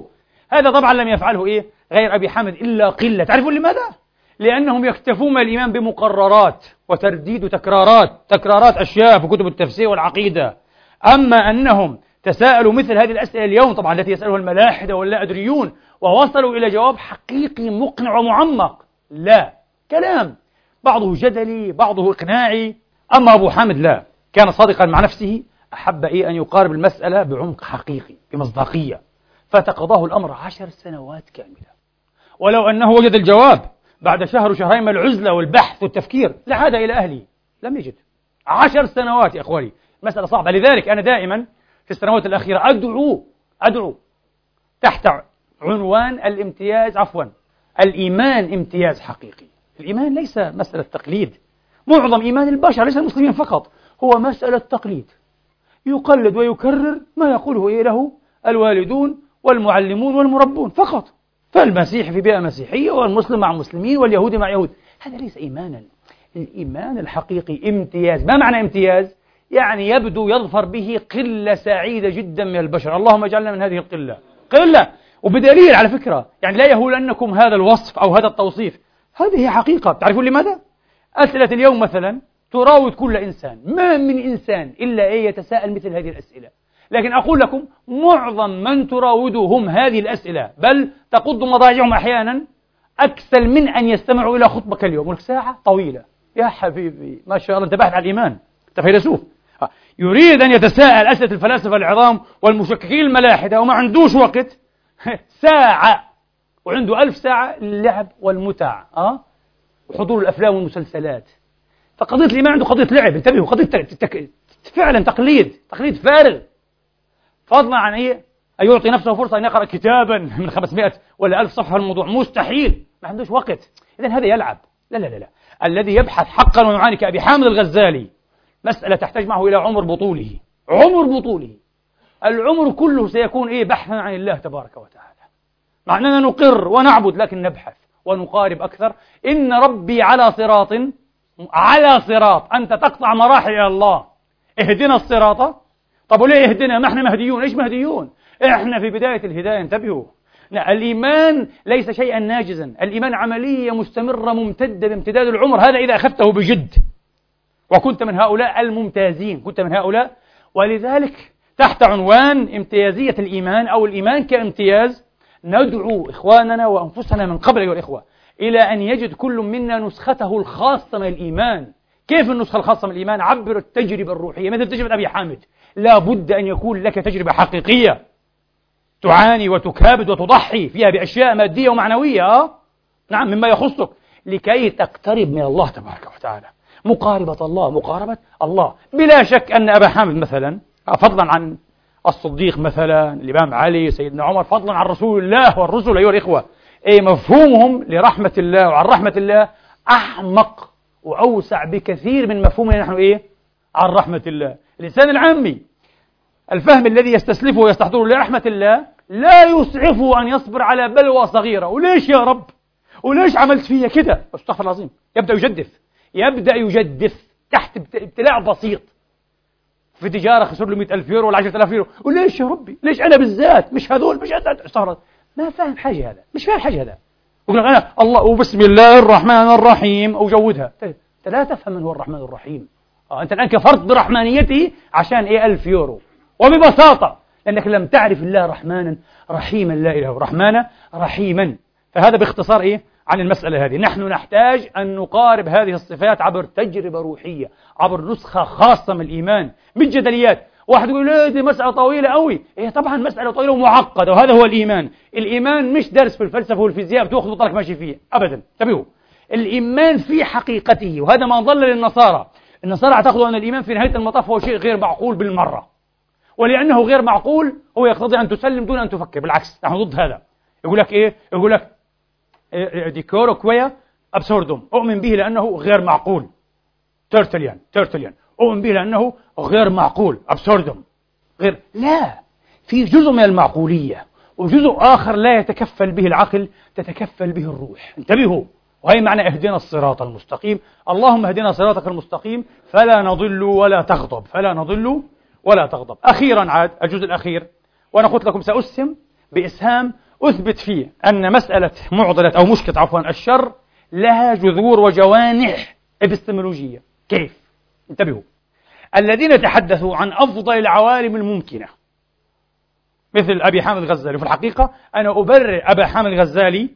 هذا طبعا لم يفعله إيه؟ غير أبي حامد إلا قلة. تعرفون لماذا؟ لأنهم يكتفون الإيمان بمقررات وترديد وتكرارات تكرارات أشياء في كتب التفسير والعقيدة. أما أنهم تساءلوا مثل هذه الأسئلة اليوم طبعا التي يسألها الملاحدة واللا أدريون ووصلوا إلى جواب حقيقي مقنع ومعمق. لا. كلام. بعضه جدلي بعضه إقناعي. أما أبو حامد لا. كان صادقا مع نفسه أحب إيه أن يقارب المسألة بعمق حقيقي بمصداقية. فتقضاه الأمر عشر سنوات كاملة. ولو أنه وجد الجواب بعد شهر وشهرين من العزلة والبحث والتفكير لعاد إلى أهله لم يجد. عشر سنوات يا أخواني. مسألة صعبة. لذلك أنا دائما في السنوات الأخيرة أدعو أدعو تحت عنوان الامتياز عفوا الإيمان امتياز حقيقي. الإيمان ليس مسألة تقليد. معظم إيمان البشر ليس المسلمين فقط هو مسألة تقليد. يقلد ويكرر ما يقوله له الوالدون والمعلمون والمربون فقط. فالمسيح في بيئة مسيحية والمسلم مع مسلمين واليهود مع يهود هذا ليس إيمانا الإيمان الحقيقي امتياز. ما معنى امتياز؟ يعني يبدو يظفر به قلة سعيدة جدا من البشر. اللهم اجعلنا من هذه القلة. قلة. وبدليل على فكرة يعني لا يهولنكم هذا الوصف أو هذا التوصيف. هذه حقيقة. تعرفون لماذا؟ أسئلة اليوم مثلا تراود كل إنسان ما من إنسان إلا إيه يتساءل مثل هذه الأسئلة. لكن أقول لكم معظم من تراودهم هذه الأسئلة بل تقض مضاجعهم أحيانا أكثر من أن يستمعوا إلى خطبك اليوم. ولك ساعة طويلة. يا حبيبي ما شاء الله أنت باحث عن الإيمان أنت فيلسوف يريد أن يتساءل أسئلة الفلاسفة العظام والمشككين الملاحدة وما عندوش وقت. ساعة. وعنده ألف ساعة للعب والمتع أه؟ وحضور الأفلام والمسلسلات. فقضية الإيمان عنده قضية لعب انتبهوا قضية تك... فعلا تقليد تقليد فارغ. فضلا عن إيه؟ أن يعطي نفسه فرصة أن يقرأ كتابا من 500 ولا 1000 صفحة الموضوع. مستحيل. ما عندوش وقت. إذا هذا يلعب. لا لا لا لا. الذي يبحث حقا ويعاني كأبي حامد الغزالي مسألة تحتاج معه إلى عمر بطوله. عمر بطوله. العمر كله سيكون إيه؟ بحثا عن الله تبارك وتعالى. مع أننا نقر ونعبد لكن نبحث ونقارب أكثر. إن ربي على صراط على صراط. أنت تقطع مراحل إلى الله. اهدنا الصراط. طب وليه اهدنا؟ ما إحنا مهديون. إيش مهديون؟ إحنا في بداية الهداية انتبهوا. الإيمان ليس شيئا ناجزا. الإيمان عملية مستمرة ممتدة بامتداد العمر. هذا إذا أخذته بجد. وكنت من هؤلاء الممتازين. كنت من هؤلاء. ولذلك تحت عنوان امتيازية الإيمان أو الإيمان كامتياز ندعو إخواننا وأنفسنا من قبل أيها الإخوة إلى أن يجد كل منا نسخته الخاصة من الإيمان. كيف النسخة الخاصة من الإيمان؟ عبر التجربة الروحية. مثل تجربة أبي حامد؟ لا بد أن يكون لك تجربة حقيقية. تعاني وتكابد وتضحي فيها بأشياء مادية ومعنوية آه؟ نعم مما يخصك. لكي تقترب من الله تبارك وتعالى. مقاربة الله مقاربة الله. بلا شك أن أبا حامد مثلا فضلا عن الصديق مثلا الإمام علي سيدنا عمر فضلا عن رسول الله والرسل أيها الإخوة. أي مفهومهم لرحمة الله وعن رحمة الله أحمق وأوسع بكثير من مفهومنا نحن إيه؟ عن رحمة الله. الإنسان العامي الفهم الذي يستسلفه ويستحضره لرحمة الله لا يسعفه أن يصبر على بلوى صغيرة. وليش يا رب؟ وليش عملت فيا كده؟ أستغفر العظيم. يبدأ يجدف. يبدأ يجدف تحت ابتلاء بسيط. في تجارة خسر له 100000 يورو ولا 10000 يورو. وليش يا ربي؟ ليش أنا بالذات؟ مش هذول؟ مش هذول استغفر ما فاهم حاجة هذا. مش فاهم حاجة هذا. يقول لك أنا الله وبسم الله الرحمن الرحيم. وجودها طيب، أنت لا تفهم من هو الرحمن الرحيم. آه أنت الآن كفرت برحمانيته عشان إيه؟ ألف يورو. وببساطة لأنك لم تعرف الله رحمانا رحيما لا إله رحمانا رحيما. فهذا باختصار إيه؟ عن المسألة هذه. نحن نحتاج أن نقارب هذه الصفات عبر تجربة روحية عبر نسخة خاصة من الإيمان مش جدليات واحد يقول لا دي مسألة طويلة قوي هي طبعا مسألة طويلة ومعقدة وهذا هو الإيمان. الإيمان مش درس في الفلسفة والفيزياء بتأخذ بطلك ماشي فيه. أبدا. انتبهوا. الإيمان في حقيقته وهذا ما ضل للنصارى. النصارى اعتقدوا أن الإيمان في نهاية المطاف هو شيء غير معقول بالمرة. ولأنه غير معقول هو يقتضي أن تسلم دون أن تفكر. بالعكس نحن ضد هذا. يقول لك إيه؟ يقول لك de credo quia absurdum. أؤمن به لأنه غير معقول. ترتليان ترتليان. أؤمن به لأنه غير معقول. absurdum. غير لا. في جزء من المعقولية وجزء آخر لا يتكفل به العقل تتكفل به الروح. انتبهوا. وهي معنى اهدنا الصراط المستقيم. اللهم اهدنا صراطك المستقيم. فلا نضل ولا تغضب. فلا نضل ولا تغضب. أخيرا عاد الجزء الأخير. وأنا قلت لكم سأسهم بإسهام أثبت فيه أن مسألة معضلة أو مشكلة عفوا الشر لها جذور وجوانح إبستمولوجية. كيف؟ انتبهوا. الذين يتحدثوا عن أفضل العوالم الممكنة مثل أبي حامد الغزالي. في الحقيقة أنا أبرر أبا حامد الغزالي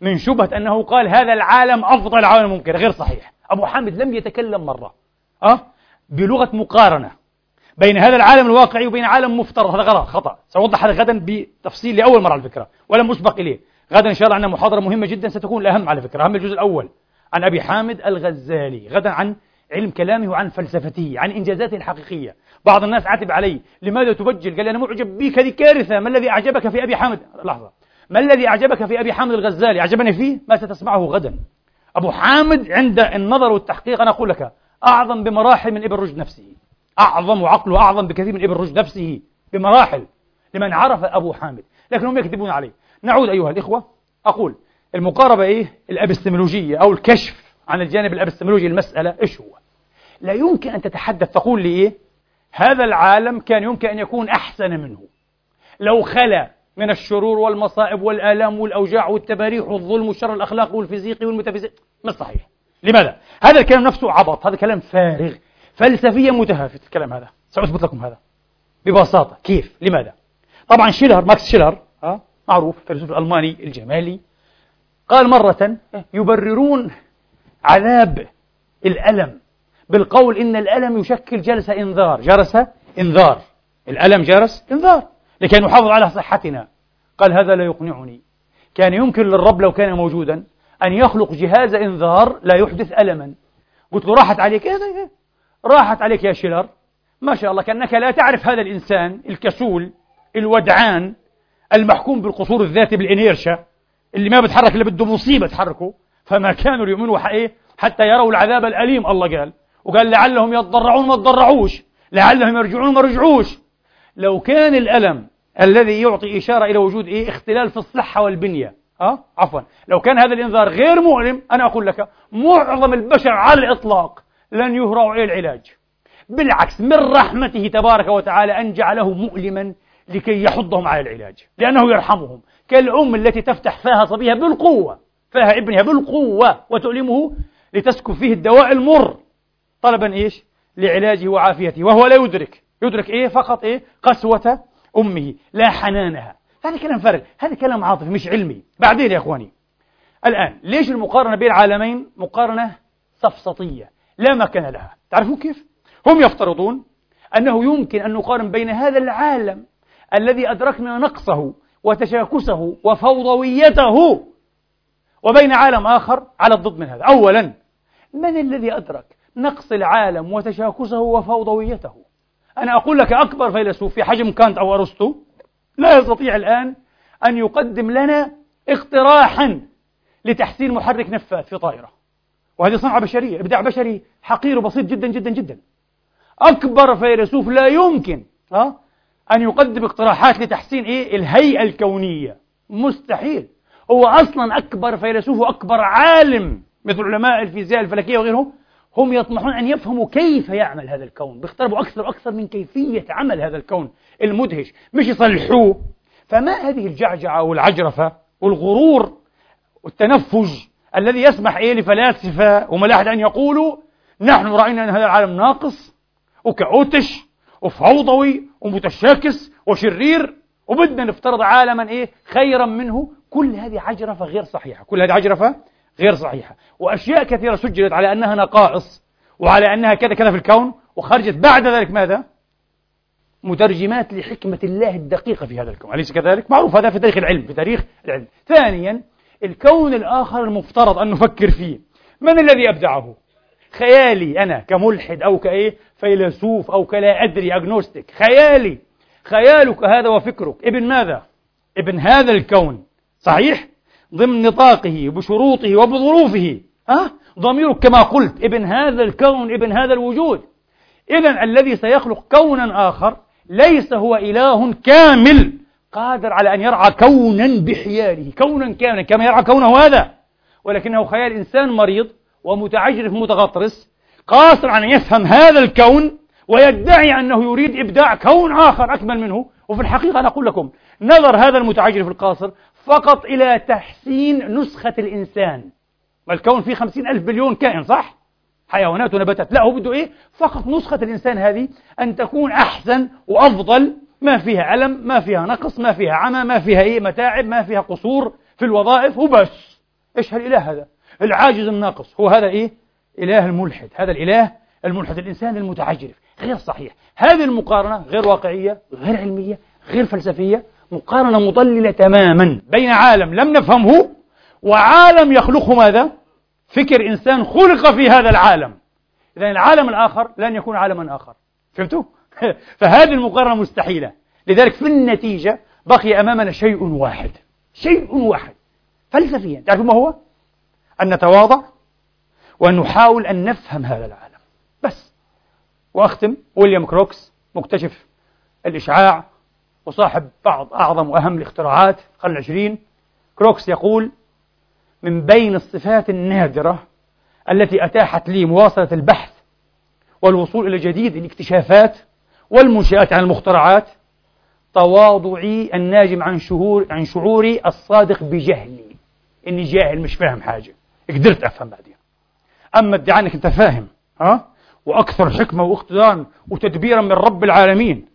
من شبهة أنه قال هذا العالم أفضل العوالم الممكنة غير صحيح. أبو حامد لم يتكلم مرة أه؟ بلغة مقارنة. بين هذا العالم الواقعي وبين عالم مفترض. هذا غلط خطأ. سأوضح هذا غدا بتفصيل لأول مرة على فكرة ولم أسبق إليه. غدا إن شاء الله عندنا محاضرة مهمة جدا ستكون الأهم على فكرة. أهم الجزء الأول عن أبي حامد الغزالي غدا عن علم كلامه وعن فلسفته عن إنجازاته الحقيقية. بعض الناس عاتب علي لماذا تبجل؟ قال لي أنا معجب بك هذه كارثة ما الذي أعجبك في أبي حامد؟ لحظة. ما الذي أعجبك في أبي حامد الغزالي؟ أعجبني فيه ما ستسمعه غدا. أبو حامد عند النظر والتحقيق أنا أقول لك أعظم بمراحل من ابن رشد نفسه. أعظم وعقله أعظم بكثير من ابن رشد نفسه بمراحل لمن عرف أبو حامد. لكن هم يكذبون عليه. نعود أيها الإخوة. أقول المقاربة إيه؟ الإبستمولوجية أو الكشف عن الجانب الإبستمولوجي المسألة إيش هو؟ لا يمكن أن تتحدث تقول لي إيه؟ هذا العالم كان يمكن أن يكون أحسن منه. لو خلا من الشرور والمصائب والآلام والأوجاع والتباريح والظلم والشر الأخلاقي والفيزيقي والميتافيزيقي ما صحيح. لماذا؟ هذا الكلام نفسه عبط. هذا كلام فارغ. فلسفيا متهافت الكلام هذا. سأثبت لكم هذا. ببساطة. كيف؟ لماذا؟ طبعا شيلر ماكس شيلر أه؟ معروف الفيلسوف الألماني الجمالي قال مرة يبررون عذاب الألم بالقول إن الألم يشكل جلسة إنذار. جرس إنذار. الألم جرس إنذار. لكي نحافظ على صحتنا. قال هذا لا يقنعني. كان يمكن للرب لو كان موجودا أن يخلق جهاز إنذار لا يحدث ألما. قلت له راحت عليك. إيه, إيه. راحت عليك يا شيلر. ما شاء الله كأنك لا تعرف هذا الإنسان الكسول الودعان المحكوم بالقصور الذاتي بالإنيرشا اللي ما بتحرك إلا بده مصيبة تحركه. فما كانوا ليؤمنوا حتى يروا العذاب الأليم الله قال. وقال لعلهم يتضرعون ما تضرعوش. لعلهم يرجعون ما رجعوش. لو كان الألم الذي يعطي إشارة إلى وجود إيه؟ اختلال في الصحة والبنية. أه؟ عفوا. لو كان هذا الإنذار غير مؤلم أنا أقول لك معظم البشر على الإطلاق لن يهرعوا إلى العلاج. بالعكس من رحمته تبارك وتعالى أن جعله مؤلما لكي يحضهم على العلاج لأنه يرحمهم. كالأم التي تفتح فاها صبيها بالقوة فاها ابنها بالقوة وتؤلمه لتسكب فيه الدواء المر. طلبا إيش؟ لعلاجه وعافيته وهو لا يدرك. يدرك إيه؟ فقط إيه؟ قسوة أمه لا حنانها. هذا كلام فارغ هذا كلام عاطفي مش علمي. بعدين يا إخواني الآن ليش المقارنة بين العالمين مقارنة سفسطية؟ لا مكان لها. تعرفون كيف؟ هم يفترضون أنه يمكن أن نقارن بين هذا العالم الذي أدركنا نقصه وتشاكسه وفوضويته وبين عالم آخر على الضد من هذا. أولا من الذي أدرك نقص العالم وتشاكسه وفوضويته؟ أنا أقول لك أكبر فيلسوف في حجم كانت أو أرسطو لا يستطيع الآن أن يقدم لنا اقتراحا لتحسين محرك نفاث في طائرة. وهذه صنعة بشرية إبداع بشري حقير وبسيط جدا جدا جدا أكبر فيلسوف لا يمكن أه؟ أن يقدم اقتراحات لتحسين إيه؟ الهيئة الكونية مستحيل هو أصلا أكبر فيلسوف وأكبر عالم مثل علماء الفيزياء الفلكية وغيرهم هم يطمحون أن يفهموا كيف يعمل هذا الكون بيقتربوا أكثر وأكثر من كيفية عمل هذا الكون المدهش مش يصلحوه فما هذه الجعجعة والعجرفة والغرور والتنفج الذي يسمح إيه لفلاسفة وملاحدة أن يقولوا نحن رأينا أن هذا العالم ناقص وكأوتش وفوضوي ومتشاكس وشرير وبدنا نفترض عالما إيه؟ خيرا منه. كل هذه عجرفة غير صحيحة كل هذه عجرفة غير صحيحة. وأشياء كثيرة سجلت على أنها نقائص وعلى أنها كذا كذا في الكون وخرجت بعد ذلك ماذا؟ مترجمات لحكمة الله الدقيقة في هذا الكون. أليس كذلك؟ معروف هذا في تاريخ العلم في تاريخ العلم. ثانيا الكون الآخر المفترض أن نفكر فيه. من الذي أبدعه؟ خيالي أنا كملحد أو كإيه؟ فيلسوف أو كلا أدري أجنوستيك خيالي. خيالك هذا وفكرك. ابن ماذا؟ ابن هذا الكون. صحيح؟ ضمن نطاقه بشروطه وبظروفه. ها؟ ضميرك كما قلت ابن هذا الكون ابن هذا الوجود. إذا الذي سيخلق كونا آخر ليس هو إله كامل. قادر على أن يرعى كونا بحياله. كونا كاملا كما يرعى كونه هذا. ولكنه خيال إنسان مريض ومتعجرف متغطرس قاصر على أن يفهم هذا الكون ويدعي أنه يريد إبداع كون آخر أكمل منه. وفي الحقيقة أنا أقول لكم نظر هذا المتعجرف القاصر فقط إلى تحسين نسخة الإنسان. والكون فيه خمسين ألف بليون كائن صح؟ حيوانات ونباتات لا هو بده إيه؟ فقط نسخة الإنسان هذه أن تكون أحسن وأفضل ما فيها ألم ما فيها نقص ما فيها عمى ما فيها إيه متاعب ما فيها قصور في الوظائف وبس. إيش هالإله هذا؟ العاجز الناقص. هو هذا إيه؟ إله الملحد. هذا الإله الملحد الإنسان المتعجرف. غير صحيح. هذه المقارنة غير واقعية غير علمية غير فلسفية مقارنة مضللة تماما بين عالم لم نفهمه وعالم يخلقه ماذا؟ فكر إنسان خلق في هذا العالم. إذا العالم الآخر لن يكون عالما آخر. فهمتوا؟ فهذه المقارنة مستحيلة. لذلك في النتيجة بقي أمامنا شيء واحد. شيء واحد. فلسفيا. تعرفوا ما هو؟ أن نتواضع وأن نحاول أن نفهم هذا العالم. بس. وأختم. ويليام كروكس مكتشف الإشعاع وصاحب بعض أعظم وأهم الاختراعات القرن العشرين. كروكس يقول من بين الصفات النادرة التي أتاحت لي مواصلة البحث والوصول إلى جديد الاكتشافات والمنشآت عن المخترعات تواضعي الناجم عن شعور عن شعوري الصادق بجهلي. إني جاهل مش فاهم حاجة. قدرت أفهم بعدين. أما ادعاء أنك أنت فاهم ها؟ وأكثر حكمة واقتدارا وتدبيرا من رب العالمين.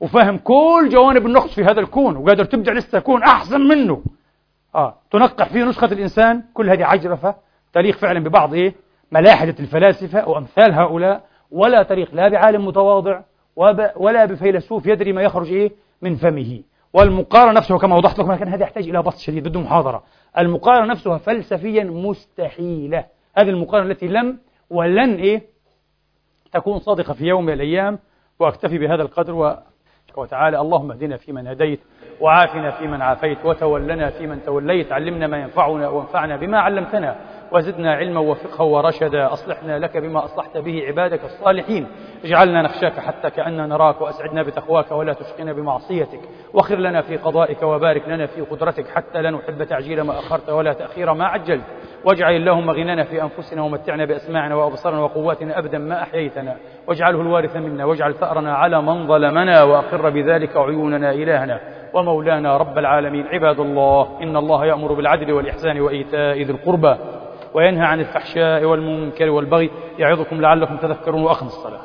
وفاهم كل جوانب النقص في هذا الكون وقادر تبدع لسه كون أحسن منه. آه تنقح فيه نسخة الإنسان. كل هذه عجرفة. تليق فعلا ببعض إيه؟ ملاحدة الفلاسفة وأمثال هؤلاء. ولا تليق لا بعالم متواضع. ولا بفيلسوف يدري ما يخرج إيه من فمه. والمقارنة نفسه كما وضحت لكم كان هذا يحتاج إلى بسط شديد بده محاضرة المقارنة نفسها فلسفيا مستحيلة. هذه المقارنة التي لم ولن إيه؟ تكون صادقة في يوم من الأيام. وأكتفي بهذا القدر وتعالى اللهم اهدنا فيمن هديت. وعافنا فيمن عافيت وتولنا فيمن توليت علمنا ما ينفعنا وانفعنا بما علمتنا وزدنا علما وفقها ورشدا أصلحنا لك بما أصلحت به عبادك الصالحين. اجعلنا نخشاك حتى كأننا نراك وأسعدنا بتقواك ولا تشقنا بمعصيتك. وخر لنا في قضائك وبارك لنا في قدرتك حتى لا نحب تعجيل ما أخرت ولا تأخير ما عجلت. واجعل اللهم غنانا في أنفسنا ومتعنا بأسماعنا وأبصارنا وقواتنا أبدا ما أحييتنا. واجعله الوارث منا واجعل ثأرنا على من ظلمنا وأقر بذلك عيوننا إلهنا. ومولانا رب العالمين. عباد الله إن الله يأمر بالعدل والإحسان وإيتاء ذي القربى وينهى عن الفحشاء والمنكر والبغي يعظكم لعلكم تذكرون وأقم الصلاة.